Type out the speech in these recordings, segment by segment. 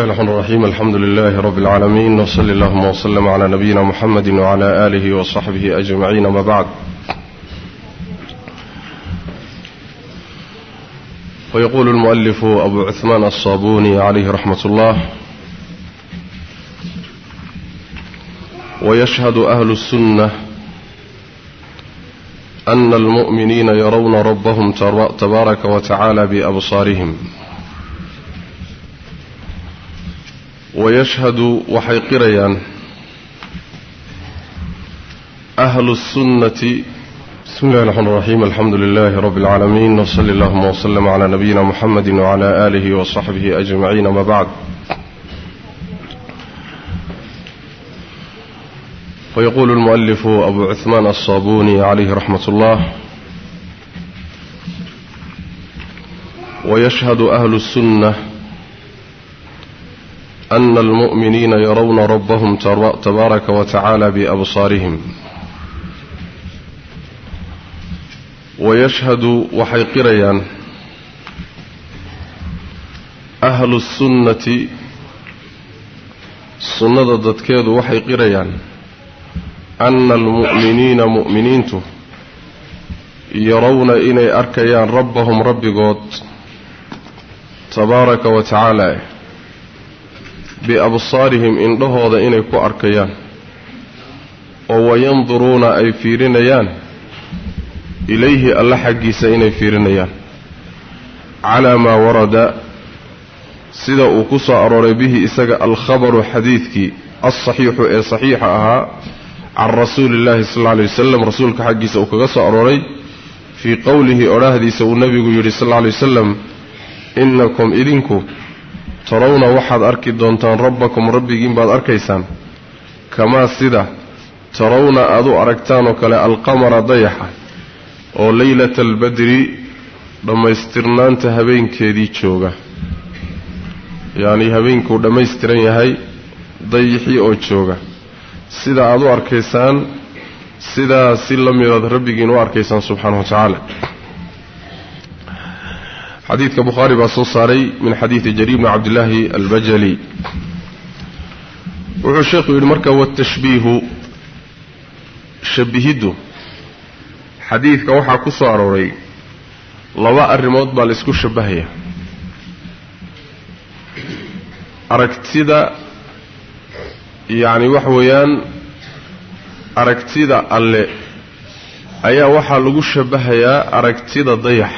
ن الرحيم الحمd لله رب العالمين وصل اللهم وسلم على نبينا محمد وعلى آله وصحبه أجمعين amا بعد ويقول المؤلف أبو عثمان الصابوني عليه رحمة الله ويشهد أهل السنة أن المؤمنين يرون ربهم تبارك وتعالى بأبصارهم wayashhadu waxay qirayaan ahlu الsunnati bismi اllahi الرxmaan الraxim alxamdu lilahi rab اlcaalamiin wsali اllahuma wslm عlى nabiyina mxamadi wعlى alihi waصaxbihi ajmaciin ama bacd وyqul الmuؤlif abu cuثmaan aلصabuni عalayhi raxmat اllah wayashhadu ahlu الsunnة أن المؤمنين يرون ربهم تبارك وتعالى بأبصارهم ويشهد waxay qirayaan أهlu الsunnati sunnada dadkeedu waxay qirayaan أna almu'miniina mu'miniintu yarowna inay arkayaan rabbahum rabbigood tabaaraka wa tacaala biabsaarihim indhahooda inay ku arkayaan. Oo wayanduruuna ay fiirinayaan. Ilayhi alla xaggiisa inay fiirinayaan. Calaa maa warada. Sida uu ku soo arooray bihi isaga alkhabaru xadiidkii alsaxiixu ee saxiixa ahaa can rasuuli illaahi sal alla alay wasalam rasuulka xaggiisa uu kaga soo arooray fii qowlihi odhaahdiisa uu nebigu yidhi sal alla alay wasalam innakum idinku tarawna waxaad arki doontaan rabbakum rabbigiin baad arkaysaan. Kamaa sida tarawna aad u aragtaan oo kale alqamara dayaxa oo leylata albadri dhammaystirnaanta habeenkeedii jooga. Yacnii habeenkuu dhammaystiran yahay dayixii oo jooga. Sida aad u arkaysaan sidaa si la midaad rabbigiin u arkaysaan subxaanahu wa tacaala xadiidka bukhaari baa soo saaray min xadiidi jariir bni cabdillaahi albajali. Wuxuu sheekhu yidhi marka watashbiihu shabihiddu xadiidka waxaa ku soo arooray laba arrimood baa la isku shabbahaya. Aragtida yacni waxa weeyaan aragtida alle ayaa waxaa lagu shabbahayaa aragtida dayax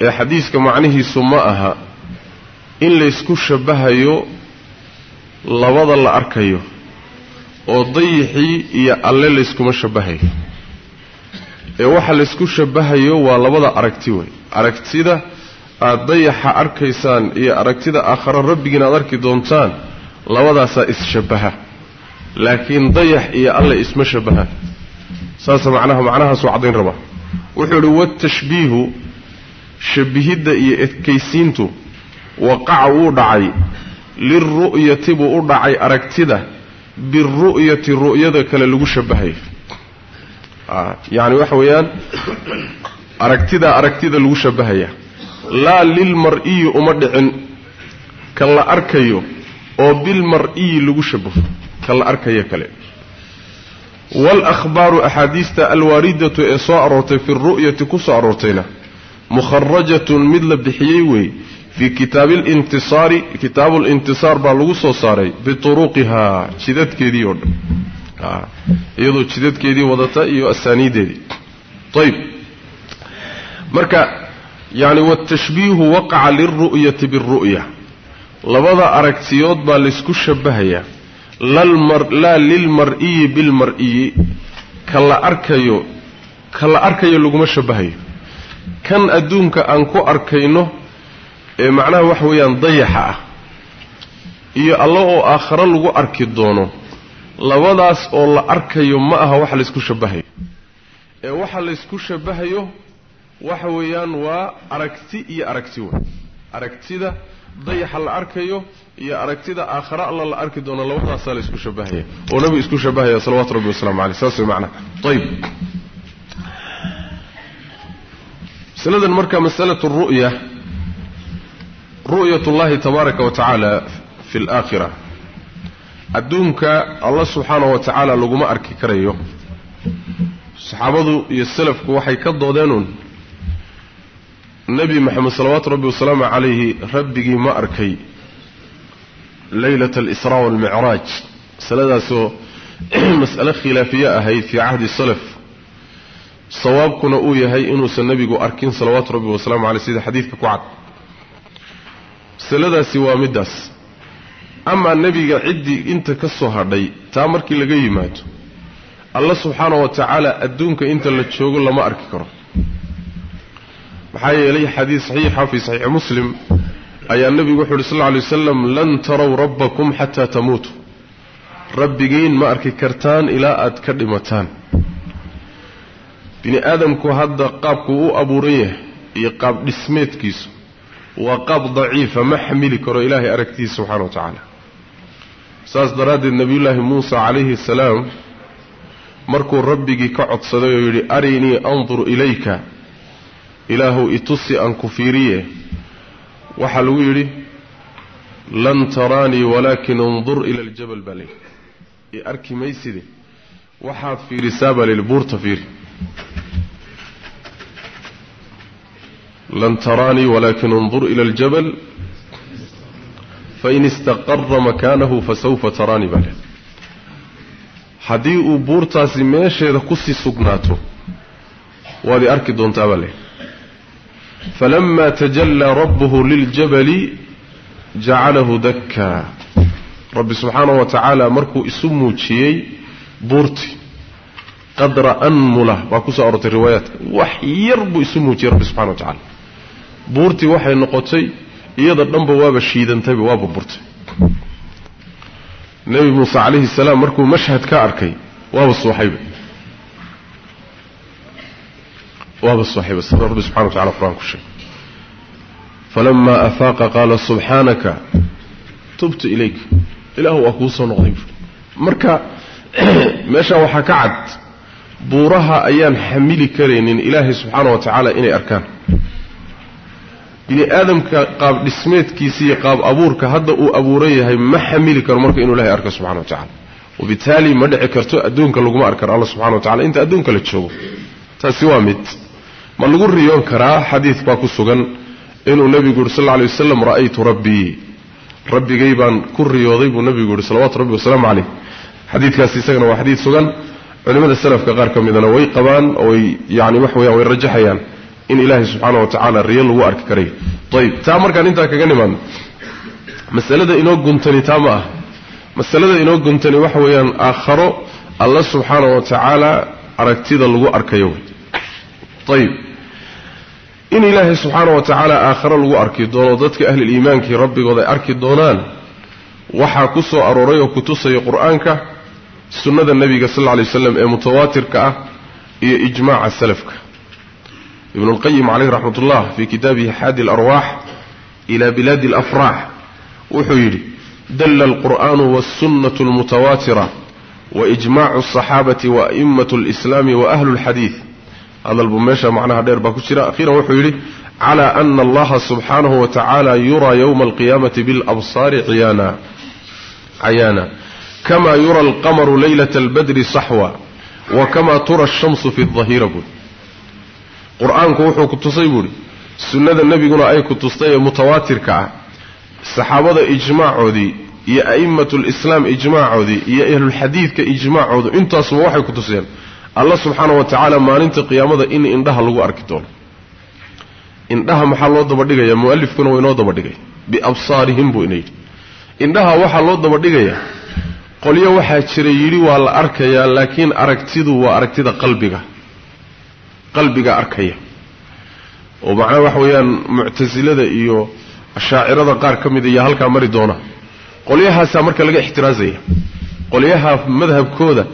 ee xadiiska macnihiisu ma aha in laysku shabbahayo labada la arkayo oo dayixii iyo alle layskuma shabbahayo ee waxa laysku shabbahayo waa labada aragti wey aragtida aad dayaxa arkaysaan iyo aragtida aakhare rabbigiin aad arki doontaan labadaasaa is-shabbaha laakiin dayax iyo alle isma shabbahaan saasa macnaha macnahaasuu caddayn rabaa. Wuxuu idhi watashbiihu shabihidda iyo edkaysiintu waqaca wuu dhacay. Lilru'yati buu u dhacay aragtida biru'yati ru'yada kale lagu shabahayo yacni waxa weeyaan aragtidaa aragtida lagu shabahaya. Laa lilmar'iyi uma dhicin. Ka la arkayo oo bilmar'iyi lagu shabaho ka la arkayo kale. Waalakhbaaru axaadiista alwaaridatu ee soo aroortay fi ru'yati ku soo aroortayna mukharajatun mid la bixiyey wey fii kitaabi alintisaari kitaabu lintisaar baa lagu soo saaray bituruqihaa jidadkeedii oo dhan. Iyadoo jidadkeedii wadata iyo asaaniideedii. Ayb marka yani watashbiihu waqaca lilru'yati biاlru'ya labada aragtiyood baa laysku shabahayaa laa lilmar'iyi bilmar'iyi ka la arkayo ka la arkayo laguma shabahayo kan adduunka aan ku arkayno ee macnaha waxa weeyaan dayaxa ah iyo alla oo aakhare lagu arki doono labadaas oo la arkayo ma aha waxa laysku shabahayo. Ee waxa laysku shabahayo waxa weeyaan waa aragti iyo aragti wey aragtida dayaxa la arkayo iyo aragtida aakhare alla la arki doono labadaasaa laysku shabahaya oo nabigu isku shabahaya salawatu rabbi wasalaamu caleyh saas way macnaha. Ayib masaladan marka masalatu ru'ya ru'yat ullahi tabaaraka wa tacaala fi alaakhira adduunka allah subxaana wa tacaala laguma arki karayo. Saxaabadu iyo salafku waxay ka doodeenuun nebi moxamed salawaatu rabbi wasalaamu calayhi rabbigii ma arkay leylata alisraa waalmicraaj masaladaasoo mas'ale khilaafiye ahayd fii cahdi salaf sawaabkuna uu yahay inuusan nebigu arkin salawaatu rabbi wasalaamu caleyh sida xadiidka ku cad. Masaladaasi waa middaas. Amaa nebiga ciddii inta ka soo hadhay taa markii laga yimaado alla subxaana wa tacaala adduunka inta la joogo lama arki karo. Maxaa yeelay xadiid saxiixa fii saxiixi muslim ayaa nebigu wuxu uhi sal lla alay wasalam lan tarow rabbakum xataa tamuutuu rabbigiin ma arki kartaan ilaa aad ka dhimataan bini aadamku hadda qaabkuu u abuuran yahay iyo qaab dhismeedkiisu waa qaab daciifa ma xamili karo ilaahay aragtiisa subxana wa tacaala. Saas daraaddeed nebiyullaahi muusa calayhi asalaam markuu rabbigii ka codsaday oo yidhi arinii andur ilayka ilaahuw itusi aan ku fiiriye. Waxaa lagu yidhi lan taraanii walaakin indur ila aljabal baa layidhi i arki mayside waxaad fiirisaa baa layidhi buurta fiiri lan taraanii walaakin indur ila aljabal fain istaqara makaanahu fasawfa taraanii baa layidhi haddii uu buurtaasi meesheeda ku sii sugnaato waad i arki doontaa baa layidhi falama tajallaa rabbuhu liljabali jacalahu dakkaa rabbi subxaanahu wa tacaala markuu isu muujiyey buurti qadra anmula baa ku soo arortay riwaayaadka. Wax yar buu isu muujiyey rabbi subxana wa tacala buurtii waxay noqotay iyada dhanba waaba shiidantayba waaba burtay. Nebi muuse calayhi salaam markuu mashhad ka arkay waaba suuxayba. Waaba suuxayba sida rabbi subxana wa tacala qur'aan ku sheegay. Falama afaaqa qaala subxaanaka tubtu ilayka. Ilaahu waa kuu soo noqday. Marka meeshaa waxaa ka cad buuraha ayaan xamili karaynin ilaahay subxaana wa tacaala inay arkaan. Bini aadamka qaab dhismeedkiisa iyo qaab abuurka hadda uu abuuran yahay ma xamili karo marka inuu ilahay arko subxana wa tacala wabitaali ma dhici karto adduunka laguma arki karo alla subxana wa tacala inta adduunka la joogo. Taasi waa mid. Ma lagu riyoon karaa xadiid baa ku sugan inuu nebigu yidhi sal lla alay wasalam ra'aytu rabbii. Rabbigay baan ku riyooday buu nebigu yidhi salawatu rabbi wasalaamu caleyh xadiidkaasi isagana waa xadiid sugan culimmada salafka qaar ka midana way qabaan way yani wax weyaan way rajaxayaan in ilaahay subxaana wa tacaala riyo lagu arki karayo ayib taa markaan intaa kaga nimaadno masalada inoo guntani taa ma ah masalada inoo guntani waxa weeyaan aakharo alla subxaana wa tacaala aragtida lagu arkayo ayib in ilaahay subxaana wa tacaala aakharo lagu arki doono dadka ahliliimaankii rabbigood ay arki doonaan waxaa ku soo arooray oo kutusaya qur'aanka sunnada nebiga sal lla lay waslam ee mutawaatirka ah iyo ijmaaca salafka. Ibnu lqayim caleyh raxmat ullah fii kitaabihi xaadi alarwaax ila bilaadi alafraax wuxuu yidhi dalla alqur'aanu wasunnatu almutawaatira waijmaacu asaxaabati waa'imatu alislaami wa ahlu lxadiid hadal buu meesha macnaha dheer baa ku jira. Akhiiran wuxuu yidhi cala ana allaha subxaanahu wa tacaala yuraa yowma alqiyaamati bilabsaari ciyaana cayaana kama yura alqamaru leylata albadri saxwa wa kama tura ashamsu fi dahira buui qur'aanku wuxuu ku tusay buuhi sunnada nebiguna ay ku tustay ee mutawaatirka ah saxaabada ijmaacoodii iyo a'immatu lislaam ijmaacoodii iyo ahlulxadiidka ijmaacoodu intaasuba waxay ku tuseen alla subxaana wa tacaala maalinta qiyaamada in indhaha lagu arki doono indhaha maxaa loo dabadhigaya mualifkuna waa inoo dabadhigay biabsaarihim buu ina yidhi indhaha waxaa loo dabadhigayaa qolyo waxaa jira yidhi waa la arkayaa laakiin aragtidu waa aragtida qalbiga. Qalbiga arkaya. Oo macnaha waxa weeyaan muctasilada iyo ashaacirada qaar ka mid ayaa halkaa mari doona. Qolyahaasaa marka laga ixtiraasaya qolyaha madhabkooda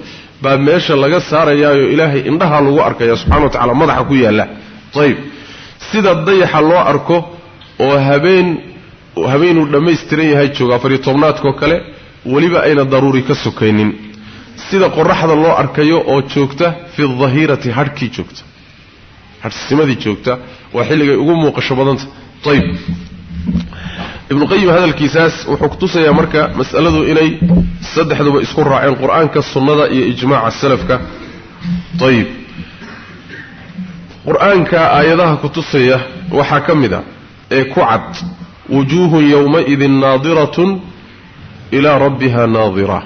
baa meesha laga saarayaayo ilaahay indhaha lagu arkaya subxana wa tacala madaxa ku yaalla. Ayib. Sida dayaxa loo arko oo habeen habeenuu dhammaystiran yahay jooga afariyo tobnaadkoo kale weliba ayna daruuri ka sokaynin sida qoraxda loo arkayo oo joogta fi dahirati hadhkii joogta. Hadhsimadii joogta waa xilligay ugu muuqasho badanta. Ayib ibnuqayim hadalkiisaas wuxuu kutusayaa marka mas'aladu inay saddexduba isku raaceen qur'aanka sunnada iyo ijmaaca salafka. Ayib qur'aanka aayadaha kutusaya waxaa ka mid a ee ku cad wujuuhun yowmaidin naadiratun ilaa rabbiha naadira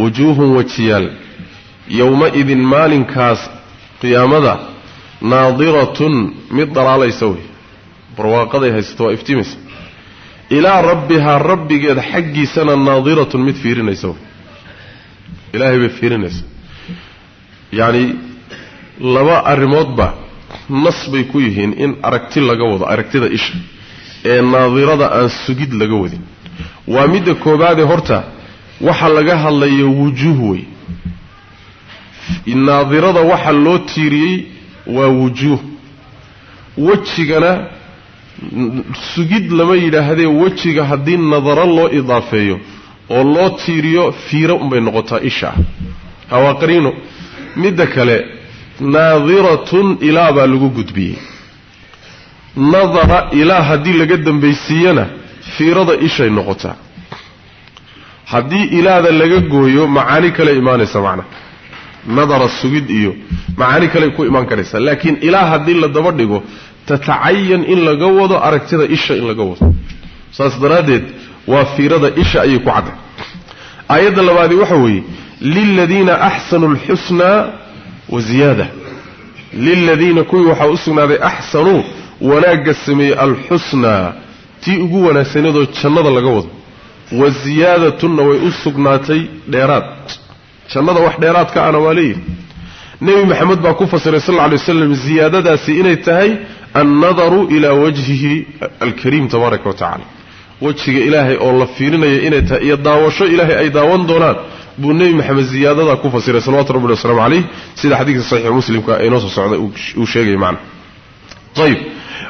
wujuuhun wejiyaal yowma-idin maalinkaas qiyaamada naadiratun mid dhalaalaysa wey barwaaqaday haysato waa iftiimaysa ilaa rabbihaa rabbigeed xaggiisana naadiratun mid fiirinaysa wey ilaahay bay fiirinaysa yacni laba arrimoodba nas bay ku yihiin in aragti laga wado aragtida isha ee naadirada aan sugid laga wadin waa midda koobaadee horta waxa laga hadlayo wujuuh wey. Naadirada waxa loo tiiriyey waa wujuuh. Wejigana sugid lama yidhaahdee wejiga haddii nadaro loo idaafeeyo oo loo tiiriyo fiiro unbay noqotaa isha. Ah hawaaqariino midda kale naadiratun ilaa baa lagu gudbiyey. Nadara ilaa haddii laga dambaysiiyana fiirada ishay noqotaa. Haddii ilaada laga gooyo macaani kale imaanaysa macna. Nadara sugid iyo macaani kale ku imaan karaysa. Laakiin ilaa haddii la daba dhigo tatacayan in laga wado aragtida isha in laga wado. Saas daraaddeed waa fiirada isha ayay ku cadday aayadda labaadi waxa weeye liladiina axsanuu alxusnaa wa ziyaada. Liladiina kuwii waxaa u sugnaaday axsanuu wanaagga sameeyey alxusnaa tii ugu wanaagsanadoo jannada laga wado wa ziyaadatuna way u sugnaatay dheeraad. Jannada wax dheeraadka ana waa leeyihi nebi maxamed baa ku fasiray sal lla lay waslam ziyaadadaasi inay tahay annadaru ilaa wajhihi alkariim tabaaraka wa tacala wejiga ilaahay oo la fiirinaya inay tahay iyo daawasho ilaahay ay daawan doonaan buu nebi maxamed ziyaadadaa ku fasiray salawatu rabbi waslamu calayh sida xadiidka saxiix muslimka ee inoo soo socday uu sheegaya macna. Ayib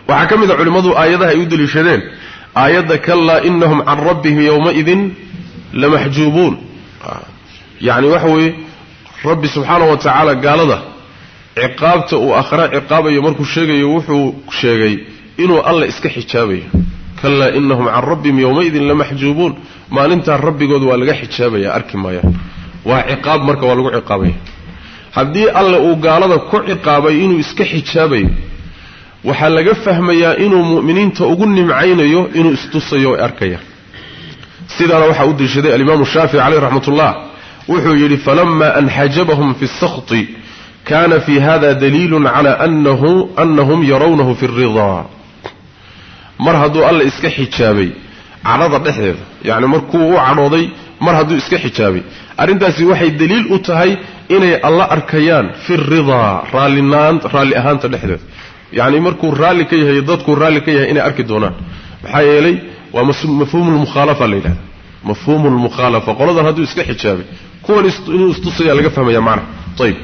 waxaa ka mid a culimmadu aayadaha ay u deliishadeen aayadda kalaa inahum can rabbihim yowmaidin lamaxjuubuun yacni waxa weeye rabbi subxaanahu wa tacaala gaalada ciqaabta uu akhra ciqaabayo markuu sheegayo wuxuu sheegay inuu alla iska xijaabayo. Kalaa inahum can rabbihim yowmaidin lamaxjuubuun maalintaa rabbigood waa laga xijaabaya arki maayaan waa ciqaab marka waa lagu ciqaabaya. Haddii alle uu gaalada ku ciqaabay inuu iska xijaabayo waxaa laga fahmayaa inuu mu'miniinta ugu nimcaynayo inuu istusayo ay arkayaan sidaana waxaa u deliishaday alimaamu shaafici caleyh raxmat ullah wuxuu yidhi falama anxajabahum fi اsakhti kana fi hada daliilu cala anahum yarawnahu fi اridaa mar hadduu alla iska xijaabay cadhada dhexdeeda yacni markuu u cadhooday mar hadduu iska xijaabay. Arrintaasi waxay daliil u tahay inay alla arkayaan fi ridaa raalli ahaanta dhexdeeda yacni markuu raalli ka yahay dadkuu raalli ka yahay inay arki doonaan. Maxaa yeelay waa mafhuumu lmukhaalafa la yidhahda mafhuumu lmukhaalafa qoladan hadduu iska xijaabay kuwan inuu istusaya laga fahmaya macna. Ayib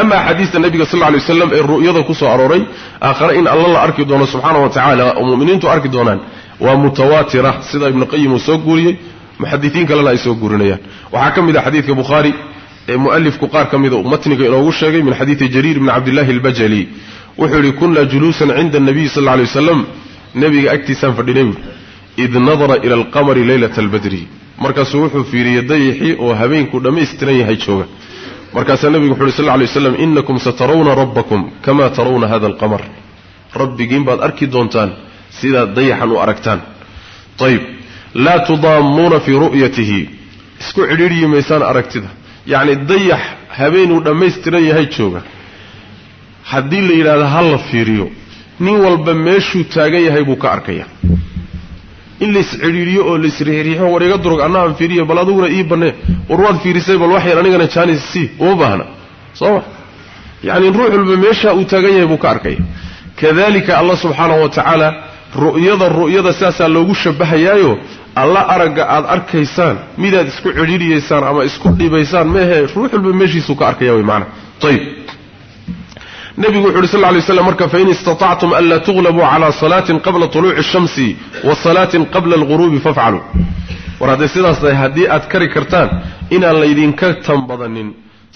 ama axaadiista nabiga sal lay waslam ee ru'yada ku arooray aakhare in alla la arki doono subxaana wa tacaala oo mu'miniintu arki doonaan waa mutawaatira. Sida ibnu qayim uu soo guuriyey muxadisiin kalena ay soo guurinayaan. Waxaa ka mid ah xadiidka bukhaari ee mu'alifku qaar ka mida uu matniga inoogu sheegay min xadiidi jariir bni cabdillahi albajali wuxuu yidhi kunna juluusan cinda anabiyi sal lla lay wasalam nebiga agtiisaan fadhinay buui id nadara ila alqamari leylata albadri. Markaasuu wuxuu fiiriyey dayixii oo habeenku dhammaystiran yahay jooga. Markaasaa nebigu wuxu uhi sal lay waslam inakum satarawna rabbakum kama tarawna hada alqamar rabbigiin baad arki doontaan sidaad dayaxan u aragtaan. Ayib laa tudaammuuna fii ru'yatihi. Isku cidhiidhyi maysaan aragtida. Yacni dayax habeenuu dhammaystiran yahay jooga haddii la yidhahdo ha la fiiriyo nin walba meeshuu taagan yahay buu ka arkaya. In laiscidhiidhiyo oo laisriixriixo war iga durug anna aan fiiriyo bal adiguna ii bannee. War waad fiirisay bal waxyar anigana jaanis sii uma baahna. Soo ma. Yacni ruux walba meeshaa uu taagan yahay buu ka arkaya. Kadalika allah subxaanahu wa ru'yada ru'yada sidaasaa loogu shabahayaayo alla aragga aad arkaysaan midaad isku cidhiidhiyaysaan ama isku dhibaysaan maehe ruux walba meeshiisuu ka arkaya way maana ayib nebigu wuxu uhi sal lay slam marka fain istatactum anlaa tuglabuu cala salaatin qabla tuluuci shamsi wa salaatin qabla alghuruubi fafcaluu war hadday sidaas tahay haddii aad kari kartaan inaan laydinka tanbadanin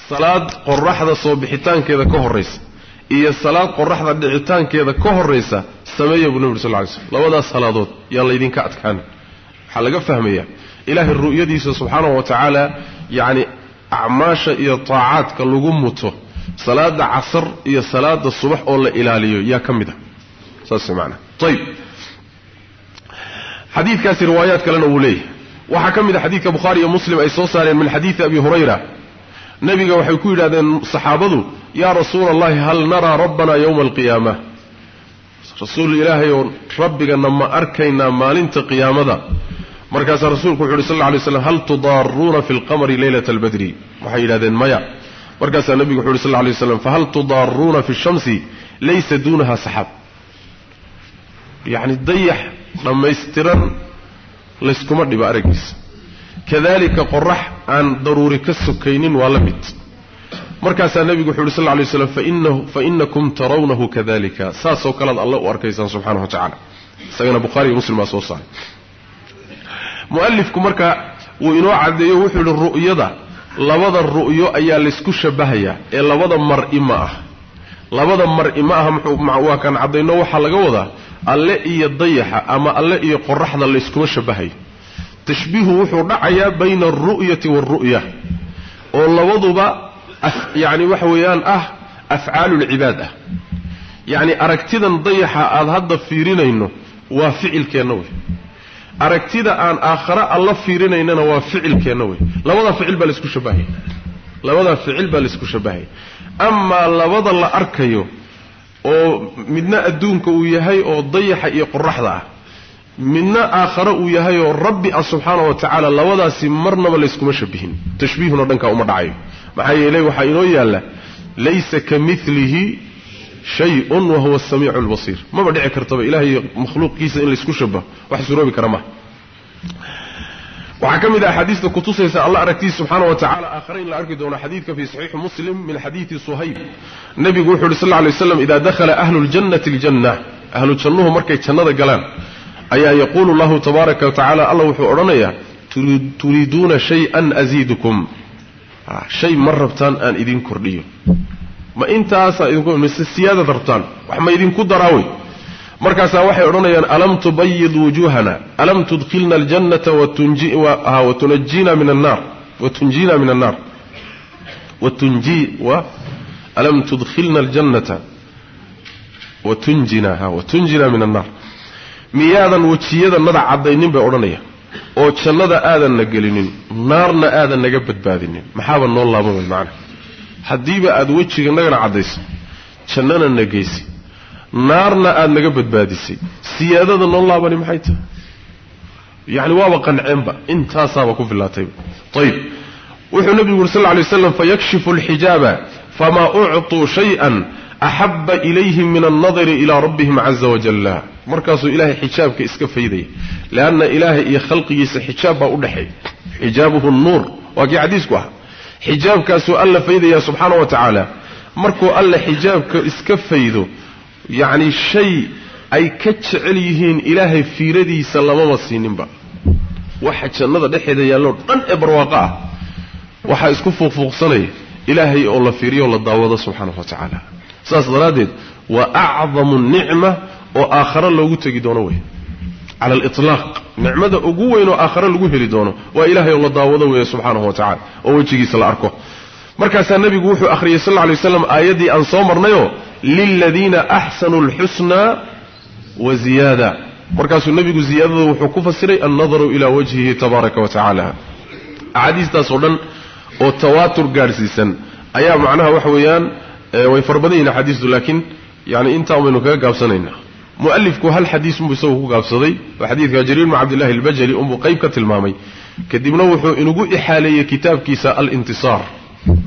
salaad qoraxda soo bixitaankeeda ka horraysa iyo salaad qoraxda dhicitaankeeda ka horraysa sameeya buu nebi uri sal ly slm labadaas salaadood yaan laydinka adkaan waxaa laga fahmayaa ilaahay ru'yadiisa subxaanahu wa tacaala yacni acmaasha iyo taacaadka lagu muto salaada casar iyo salaada subax oo la ilaaliyo yaa ka mid a saas maanaa ayib xadiidkaasi riwaayaad kalena wuu leeyahay. Waxaa ka mid a xadiidka bukhaari iyo muslim ay soo saareen min xadiidi abi hurayra. Nebiga waxay ku yidhahdeen saxaabadu yaa rasuula allahi hal naraa rabbana yowma alqiyaama? Rasuul ilaahay oo rabbigana ma arkaynaa maalinta qiyaamada. Markaasaa rasuulku wuxu uhi sal lla lay slam hal tudaaruuna fi lqamari leylata albadri waxay yidhahdeen maya markaasaa nebigu wuxu uhi sal lay waslam fahal tudaaruuna fi shamsi laysa duunaha saxaab yacni dayax dhammaystiran layskuma dhibo araggiisa kadalika qorax aan daruuri ka sokaynin waa la mid. Markaasaa nebigu wuxu uhi sal lay slam fa inakum tarawnahu kadalika saasoo kalead alle u arkaysaan subxanahu wa tacala isagana bukhaari iyo muslim baa soo saaray. Mu'alifku marka wuu inoo caddeeyo wuxuu yihi ru'yada labada ru'yo ayaa laysku shabahayaa ee labada mar'i ma ah. Labada mar'i ma aha waa kaan caddayno waxaa laga wadaa alle iyo dayaxa ama alle iyo qoraxda layskuma shabahayo. Tashbiihu wuxuu dhacayaa bayna alru'yati waalru'ya oo labaduba yacni waxa weeyaan ah afcaalulcibaad ah. Yacni aragtidan dayaxa aada hadda fiirinayno waa ficilkeenna wey aragtida aan aakhare alla fiirinaynana waa ficilkeenna wey. Labadaa ficil baa la isku shabahaya labadaa ficil baa la isku shabahaya amaa labada la arkayo oo midna adduunka uu yahay oo dayaxa iyo qoraxda ah midna aakhare uu yahay oo rabbi ah subxaana wa tacaala labadaasi marnaba layskuma shabihin. Tashbiihuna dhankaa uma dhacayo. Maxaa yeelay waxaa inoo yaalla laysa ka milihi shay-un wa huwa asamiicu albasiir maba dhici kartaba ilahay makhluuqiisa in laysku shabaho wax suroobi kara maha waxaa ka mid ah axaadiista kutusaysa alla aragtiisa subxaana wa tacala aakhare in la arki doono xadiidka fii saxiixi muslim min xadiidi suhayb nebigu wuxu uhi sal lla lay slam ida dakhala ahlu ljannati aljanna ahlu jannuhu markay jannada galaan ayaa yaquulu llahu tabaaraka wa tacala alla wuxuu odhanayaa turiiduuna shay-an asiidukum ma rabtaan aan idin kordhiyo ma intaasaa idinmise siyaadad rabtaan wax ma idinku daraawey markaasaa waxay odhanayaan alam tubayid wujuuhana? Alam tudkhilna aljannata watunajina min annaar? Watunjina min annaar? Watunji wa? Alam tudkhilna aljannata? Watunjina watunjina min annaar? Miyaadan wejiyadanada caddaynin bay odhanayaan. Oo jannada aadanna gelinin naarna aadan naga badbaadinin. Maxaaba noo laaban wey macana haddiiba aada wejiga nagana caddayso jannana na geysi naarna aada naga badbaadisay siyaadada noo laabani maxay tahay? Yacni waaba qanceenba intaasaaba ku filaatayba ayib wuxuu nebigu yuri sal lla lay fayakshifu alxijaaba famaa ucطuu shay-an axaba ilayhim min alnadari ilaa rabbihim caza wajalla markaasuu ilaahay xijaabka iska faydaya leanna ilaahay iyo khalqigiisa xijaab baa u dhexeeya. Xijaabuhu nuur waa kii xadiisku ah xijaabkaasuu alla faydaya subxaana wa tacaala. Markuu alla xijaabka iska faydo yacni shay ay ka jecel yihiin ilaahay fiiradiisa lamama siininba. Waxa jannada dhexeeda yaalloo dhan ee barwaaqo ah. Waxaa isku fuuqfuuqsanaya ilaahay oo la fiiriyo oo la daawado subxaanahu wa tacaala. Saas daraaddeed waa acdamu nicma oo aakhare loogu tegi doono wey. Cala aliطlaaq nicmada ugu weyn oo aakhare lagu heli doono waa ilaahay oo la daawado weeye subxaanahu wa tacala oo wejigiisa la arko. Markaasaa nebigu wuxuu akhriyey sal lla alay waslam aayaddii aan soo marnayoo liladiina axsanuu alxusnaa wa ziyaada. Markaasuu nebigu ziyaadada wuxuu ku fasiray annadaru ilaa wajhihi tabaaraka wa tacaala. Axaadiistaas oo dhan oo tawaatur gaadhsiisan ayaa macnaha waxa weeyaan way fara badan yihiin axaadiistu laakiin yani intaan baynu kaga gaabsanaynaa mualifku hal xadiis unbuu isagu ku gaabsaday? Oo xadiidka jariir bnu cabdillahi albajali unbuu qayb ka tilmaamay. Kadibna wuxuu inugu ixaaleeyey kitaabkiisa alintisaar.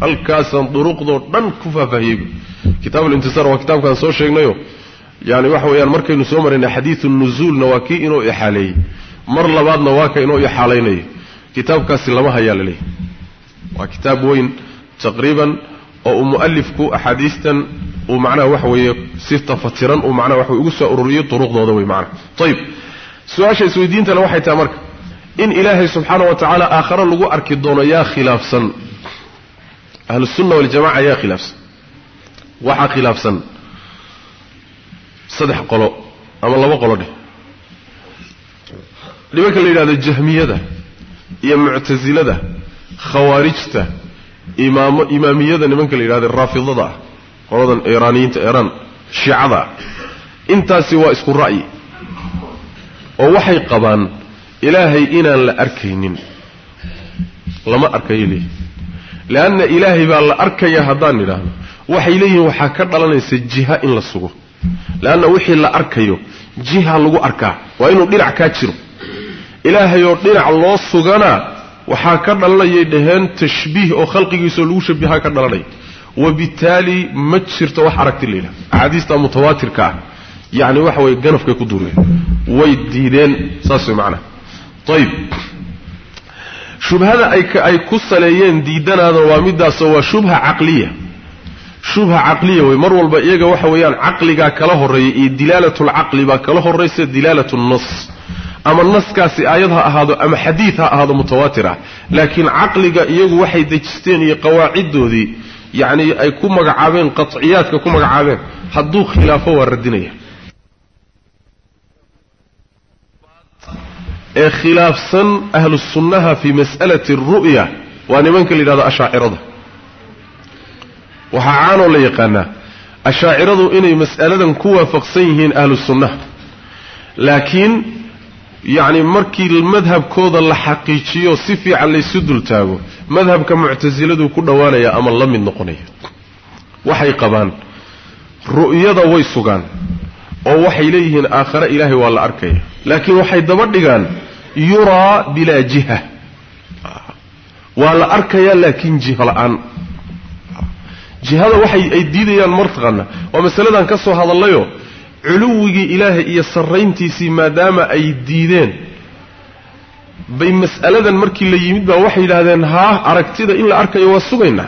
Halkaasaan duruqdoo dhan ku faahfaahiyey. Kitaab alintisaar waa kitaabkaan soo sheegnayo. Yani waxa weeyaan markaynu soo maraynay xadiidu nuzuulna waa kii inoo ixaaleeyey. Mar labaadna waa ka inoo ixaalaynayo kitaabkaasi lama hayaa la leeyahy waa kitaab weyn taqriiban oo uu mualifku axaadiistan uu macnaha waxa weeye si tafatiran uu macnaha waxa ugu soo ururiyey duruqdooda wey macnaha. Ayib su'aasha isweydiintana waxay tahay marka in ilaahay subxaana wa tacaala aakhare lagu arki doono yaa khilaafsan. Ahlusunna waljamaca yaa khilaafsan. Waxaa khilaafsan. Saddex qolo ama laba qolo dheh. Nimanka la yidhahdo jahmiyada iyo muctasilada khawaarijta imaamo imaamiyada nimanka la yidhahdo raafidada ah qoladan iiraaniyiinta iiraan shiicada intaasi waa isku ra'yi oo waxay qabaan ilaahay inaan la arkaynin. Lama arkayo leeyihi leanna ilaahay baa la arkaya haddaan nidhaahno waxay leeyihiin waxaa ka dhalanaysa jiha in la sugo. Leanna wixii la arkayo jiha lagu arkaa waa inuu dhinac kaa jiro. Ilaahay oo dhinac loo suganaa waxaa ka dhalanayay dhaheen tashbiih oo khalqigiisaoo lagu shabihaa ka dhalanaya wabittaali ma jirto wax aragti la yidhaha axaadiista mutawaatirka ah yacni waxa weye ganafkay ku duuriyeen way diideen saas way macnaha ayib shubhada ay ku saleeyeen diidanaadana waa midaasoo waa shubha caqliya. Shubha caqliya wey mar walba iyaga waxa weeyaan caqligaa kala horreeya iyo dilaalatulcaqli baa kala horraysa dilaalatu nnas ama naskaasi aayad ha ahaado ama xadiid ha ahaado mutawaatir ah. Laakiin caqliga iyagu waxay dejisteen iyo qawaaciddoodii yacni ay ku magacaabeen qatciyaadka ku magacaabeen. Hadduu khilaafo waa radinaya. Ee khilaafsan ahlu sunnaha fii mas'alati aru'ya waa nimanka la yidhahdo ashaacirada waxaa caanoo la yaqaanaa ashaaciradu inay mas'aladan ku waafaqsan yihiin ahlu sunnaha. Laakiin yacni markii madhabkooda la xaqiijiyo si fiican laysu dultaago madhabka muctasiladu ku dhowaanaya ama la mid noqonaya. Waxay qabaan ru'yada way sugaan oo waxay leeyihiin aakhare ilaahay waa la arkaya. Laakiin waxay daba dhigaan yuraa bilaa jiha. Waa la arkayaa laakiin jiho la'aan. Jihada waxay ay diidayaan martaqaana waa masaladan ka soo hadallayoo culuwigii ilaahay iyo sarrayntiisii maadaama ay diideen. Bay mas'aladan markii la yimid baa waxay yidhaahdeen haa aragtida in la arkayo waa sugaynaa.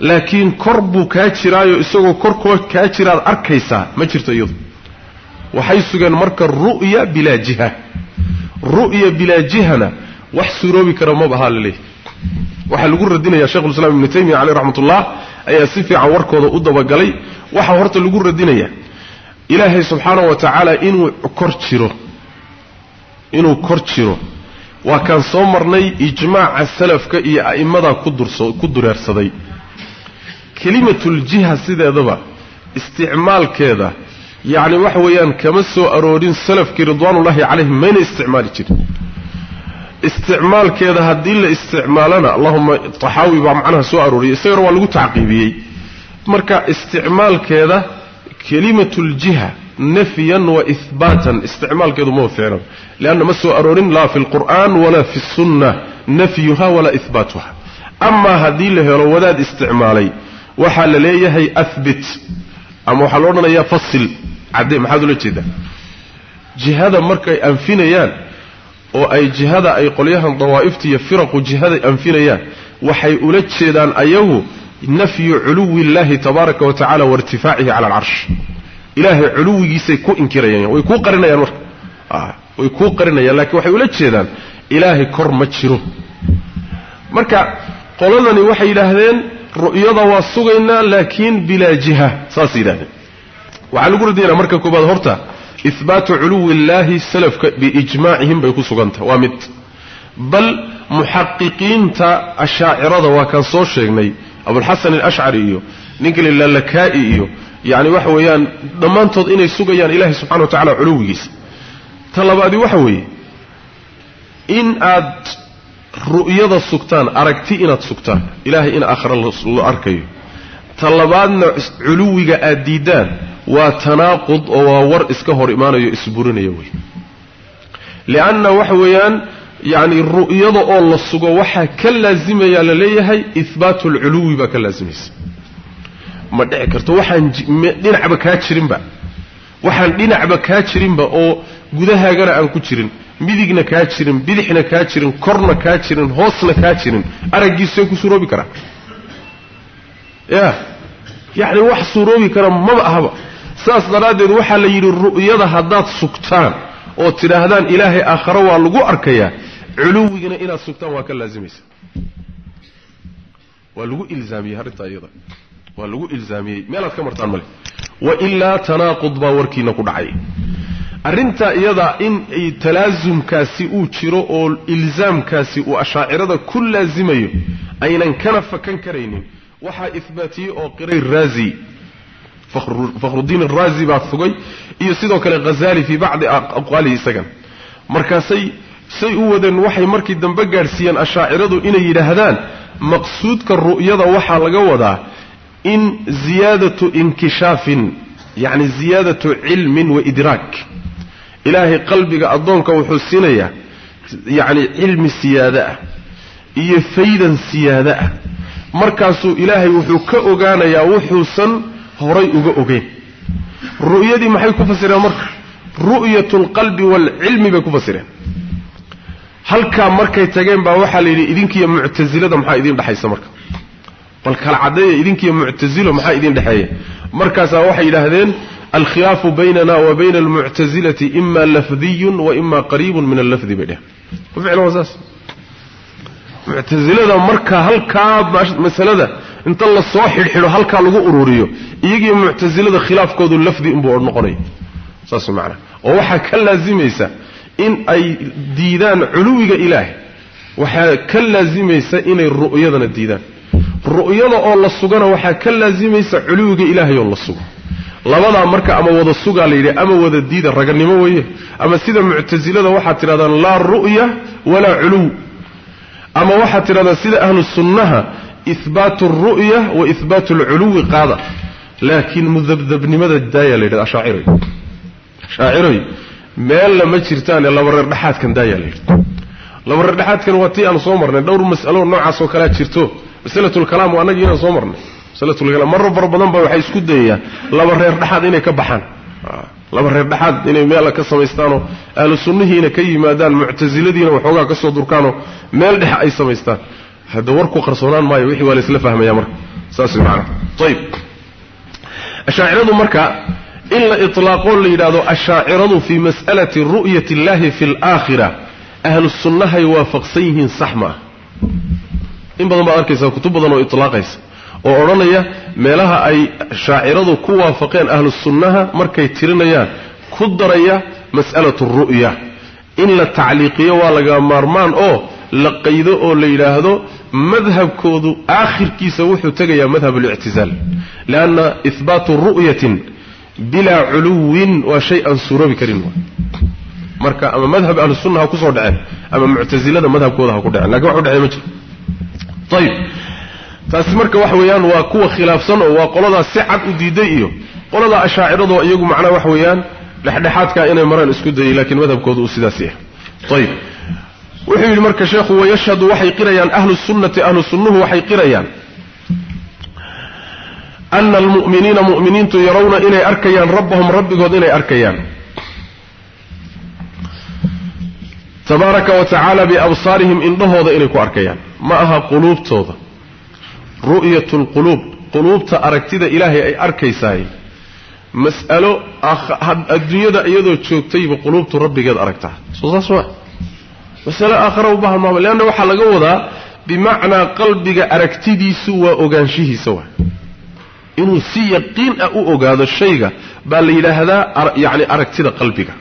Laakiin kor buu kaa jiraayo isagoo korkoo kaa jiraad arkaysaa ma jirto iyadu. Waxay sugeen marka ru'ya bilaa jiha. Ru'ya bilaa jihana wax suuroobi kara maba ahaa laleeyahy waxaa lagu radinaya shekhulislaam ibnu taymiya caleyh raxmatullah ayaa si fiican warkooda u dabagalay. Waxaa horta lagu radinaya ilaahay subxaanahu wa tacaala inuu kor jiro inuu kor jiro. Waa kaan soo marnay ijmaaca salafka iyo a'immadaa ku dureersaday kelimatuljiha sideedaba isticmaalkeeda yacni waxa weeyaan kama soo aroorin salafkii ridwaanullahi calayhim mayna isticmaali jirin. Isticmaalkeeda haddii la isticmaalana allahuma taxaawi baa macnaha soo arooriyay isagana waa lagu tacqiibiyey. Marka isticmaalkeeda kelimatuljiha nafyan wa ihbaatan isticmaalkeedu ma ficno lianna ma soo aroorin laa fi lqur'an walaa fi sunna nafyuha walaa ihbaatuha amaa haddii la helo wadaad isticmaalay waxaa la leeyahay ahbit ama waxaa lo odhanayaa fasil cadde maxaad ula jeedaa jihada markay anfinayaan oo ay jihada ay qolyahan dawaa'ifta iyo firaqu jihaday anfinayaan waxay ula jeedaan ayagu nafyu culuwi illahi tabaaraka wa tacala wairtifaacihi cala alcarsh ilaahay culuwigiisay ku inkirayaan way kuu qarinayaan marka way kuu qarinayaan laakiin waxay ula jeedaan ilaahay kor ma jiro marka qoladani waxay yidhaahdeen ru'yada waa sugaynaa laakiin bilaa jiha saasay yidhahdeen waxaa lagu radinaya marka koobaad horta ihbaatu culuwi illaahi salafka biijmaacihim bay ku sugantahay waa mid bal muxaqiqiinta ashaacirada waa kaan soo sheegnay abulxasan alashcari iyo ninka lilalakaa'i iyo yacni waxa weeyaan dhammaantood inay sugayaan ilaahay subxana wa tacala culuwigiisa. Ta labaadi waxa weeye in aad ru'yada sugtaan aragti inaad sugtaan ilaahay in aakhira la arkayo. Ta labaadna culuwiga aad diiddaan waa tanaaqud oo waa war iska hor imaanayo isburinaya wey lianna waxa weeyaan yacni ru'yada oo la sugo waxaa ka laasimayaa la leeyahay ihbaatu alculuwi baa ka laasimaysa ma dhici karto waxaan dhinacba kaa jirinba. Waxaan dhinacba kaa jirinba oo gudahaagana aan ku jirin midigna kaa jirin bidixna kaa jirin korna kaa jirin hoosna kaa jirin araggiisee ku suuroobi karaa ya yacni wax suuroobi kara maba ahaba. Saas daraaddeed waxaa la yidhi ru'yada haddaad sugtaan oo tidhaahdaan ilaahay aakhare waa lagu arkayaa culuwigana inaad sugtaan waa ka laasimaysa. Waa lagu ilzaamiyey arrintaa iyada. Waa lagu ilzaamiyey. Meelaad ka martaan male. Wa ilaa tanaaqud baa warkiina ku dhacay. Arrintaa iyada in talaasumkaasi uu jiro oo ilsaamkaasi uu ashaacirada ku laasimayo aynan kana fakan karaynin. Waxaa ihbaatiyey oo qiray raazi fakhrudiin araazi baa sugay iyo sidoo kale khazali fii bacdi aqwaalihi isagan. Markaasay say u wadeen waxay markii dambe gaadhsiiyeen ashaaciradu inay yidhaahdaan maqsuudka ru'yada waxaa laga wadaa in ziyaadatu inkishaafin yacni ziyaadatu cilmin wa idraak. Ilaahay qalbiga addoonka wuxuu siinayaa yacni cilmi siyaado ah iyo faydan siyaado ah. Markaasuu ilaahay wuxuu ka ogaanayaa wuxuusan horay uga ogeyn. Ru'yadii maxay ku fasireen marka? Ru'yatu alqalbi waalcilmi bay ku fasireen halkaa markay tageen baa waxaa la yidhi idinkiiyo muctasilada maxaa idiin dhexaysa marka? Bal kala idinkiiyo muctasilo maxaa idiin dhexeeya markaasaa waxay yidhaahdeen alkhilaafu baynana wa bayna almuctasilati ima lafdiyun wa ima qariibun min allafdi bay dheheen ficlan saas? Muctasilada marka halkaa masalada inta la soo xidhxidho halkaa lagu ururiyo iyagiiyo muctasilada khilaafkoodu lafdi unbuu noqonaya. Saas macnaa oo waxaa ka laasimaysa in ay diidaan culuwiga ilaahay. Waxaa ka laasimaysa inay ru'yadana diidaan. Ru'yada oo la sugana waxaa ka laasimaysa culuwiga ilaahay oo la sugo. Labadaa marka ama wada sugaa la yidhi ama wada diida raganimo weeye ama sida muctasilada waxaad tidhahdaan laa ru'ya walaa culuw. Ama waxaad tidhahdaan sida ahlu sunnaha ihbaatu alru'ya wa ihbaatu alculuwi qaada. Laakiin mudabdabnimada daaya la yidhahda ashaaciroy. Ashaaciroy meella ma jirtaane laba reer dhexaadkan daaya la yidhi laba reer dhexaadkan waa tii aan soo marnay dhowr mas'alo noocaas oo kalea jirto. Masalatulkalaam waa annagii inaan soo marnay. Masalatulkalaam marar fara badan ba waxay isku dayayaan. Laba reer dhexaad inay ka baxaan. Laba reer dhexaad inay meela ka samaystaanoo ahlu sunnihiina ka yimaadaan muctasiladiina waxoogaa ka soo durkaanoo meel dhexe ay samaystaan. Hadda warku qarsoonaan maayo wixii waa la isla fahmaya marka. Saas macana ayib ashaaciradu marka in la itlaaqoo la yidhaahdo ashaaciradu fii mas'alati ru'yati illahi fi alaakhira ahlu sunnahay waafaqsan yihiin sax ma ah. In badan baad arkaysaa kutub badan oo itlaaqaysa oo odhanaya meelaha ay shaaciradu ku waafaqeen ahlu sunnaha markay tirinayaan ku daraya mas'alatu ru'ya. In la tacliiqiyo waa laga maarmaan oo la qaydo oo la yidhaahdo madhabkoodu aakhirkiisa wuxuu tegayaa madhab alictizaal. Lianna ihbaatu ru'yatin bilaa culuwin waa shay aan suuroobi karin. Marka ama madhab ahlu sunna ha ku soo dhaceen ama muctasilada madhabkooda ha ku dhaceen. Lakin wax udhexeey ma jiro ayib taasi marka waxa weeyaan waa kuwa khilaafsan oo waa qoladaas si cad u diiday iyo qoladaa ashaaciradu iyagu macnaha waxa weeyaan dhexdhexaadkaa inay maraan isku dayay laakiin madhabkooda uu sidaas yahay ayib wuxuu yidhi marka sheekhu wayashhadu waxay qirayaan ahlu sunnati ahlu sunnuhu waxay qirayaan ana almu'miniina mu'miniintu yarawna inay arkayaan rabbahum rabbigood inay arkayaan tabaaraka wa tacaala biabsaarihim indhahooda inay ku arkayaan ma aha quluubtooda ru'yatu lquluub quluubta aragtida ilaahay ay arkaysaay mas'alo adduunyada iyadoo joogtayba quluubtu rabbigeed aragtaa soo saas waa masale aakhara u baahan maama leanna waxaa laga wadaa bimacnaa qalbiga aragtidiisu waa ogaanshihiisa waa inuu si yaqiin ah u ogaado shayga baa la yidhaahdaa yacni aragtida qalbiga.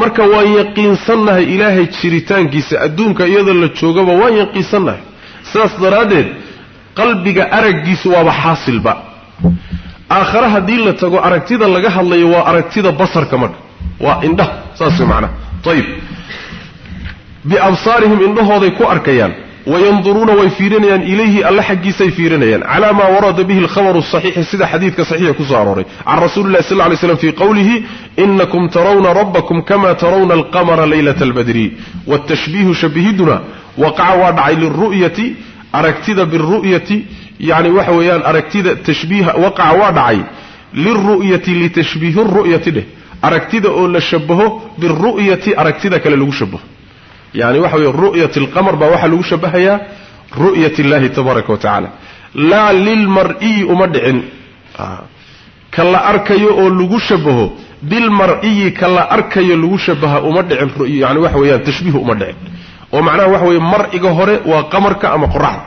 Marka waan yaqiinsannahay ilaahay jiritaankiisa adduunka iyadoo la joogaba waan yaqiinsannahay. Sidaas daraaddeed qalbiga araggiisu waaba xaasilba. Aakhare haddii la tago aragtida laga hadlayo waa aragtida basarka marka. Waa indhaha saas way macnaha ayib biabsaarihim indhahooday ku arkayaan wayanduruuna way fiirinayaan ilayhi alle xaggiisay fiirinayaan calaa maa warada bihi alkhabaru saxiixi sida xadiidka saxiixa ku soo arooray can rasuuli llahi sal ly slam fii qowlihi inakum tarawna rabbakum kama tarawna alqamara laylata albadri watashbiihu shabihiduna waqaca waa dhacay liru'yati aragtida biru'yati yani waxa weeyaan aragtida tashbiiha waqaca waa dhacay liru'yati litashbiihi ru'yati dheh aragtida oo la shabaho biru'yati aragtida kale lagu shabaho yani waxa weye ru'yat alqamar baa waxaa lagu shabahayaa ru'yat illahi tabaaraka wa tacaala laa lilmar'iyi uma dhicin. Ka la arkayo oo lagu shabaho bilmar'iyi ka la arkayo lagu shabaha uma dhicin yani waxa weeyaan tashbiihu uma dhicin. Oo macnaha waxa weye mar'iga hore waa qamarka ama qoraxda.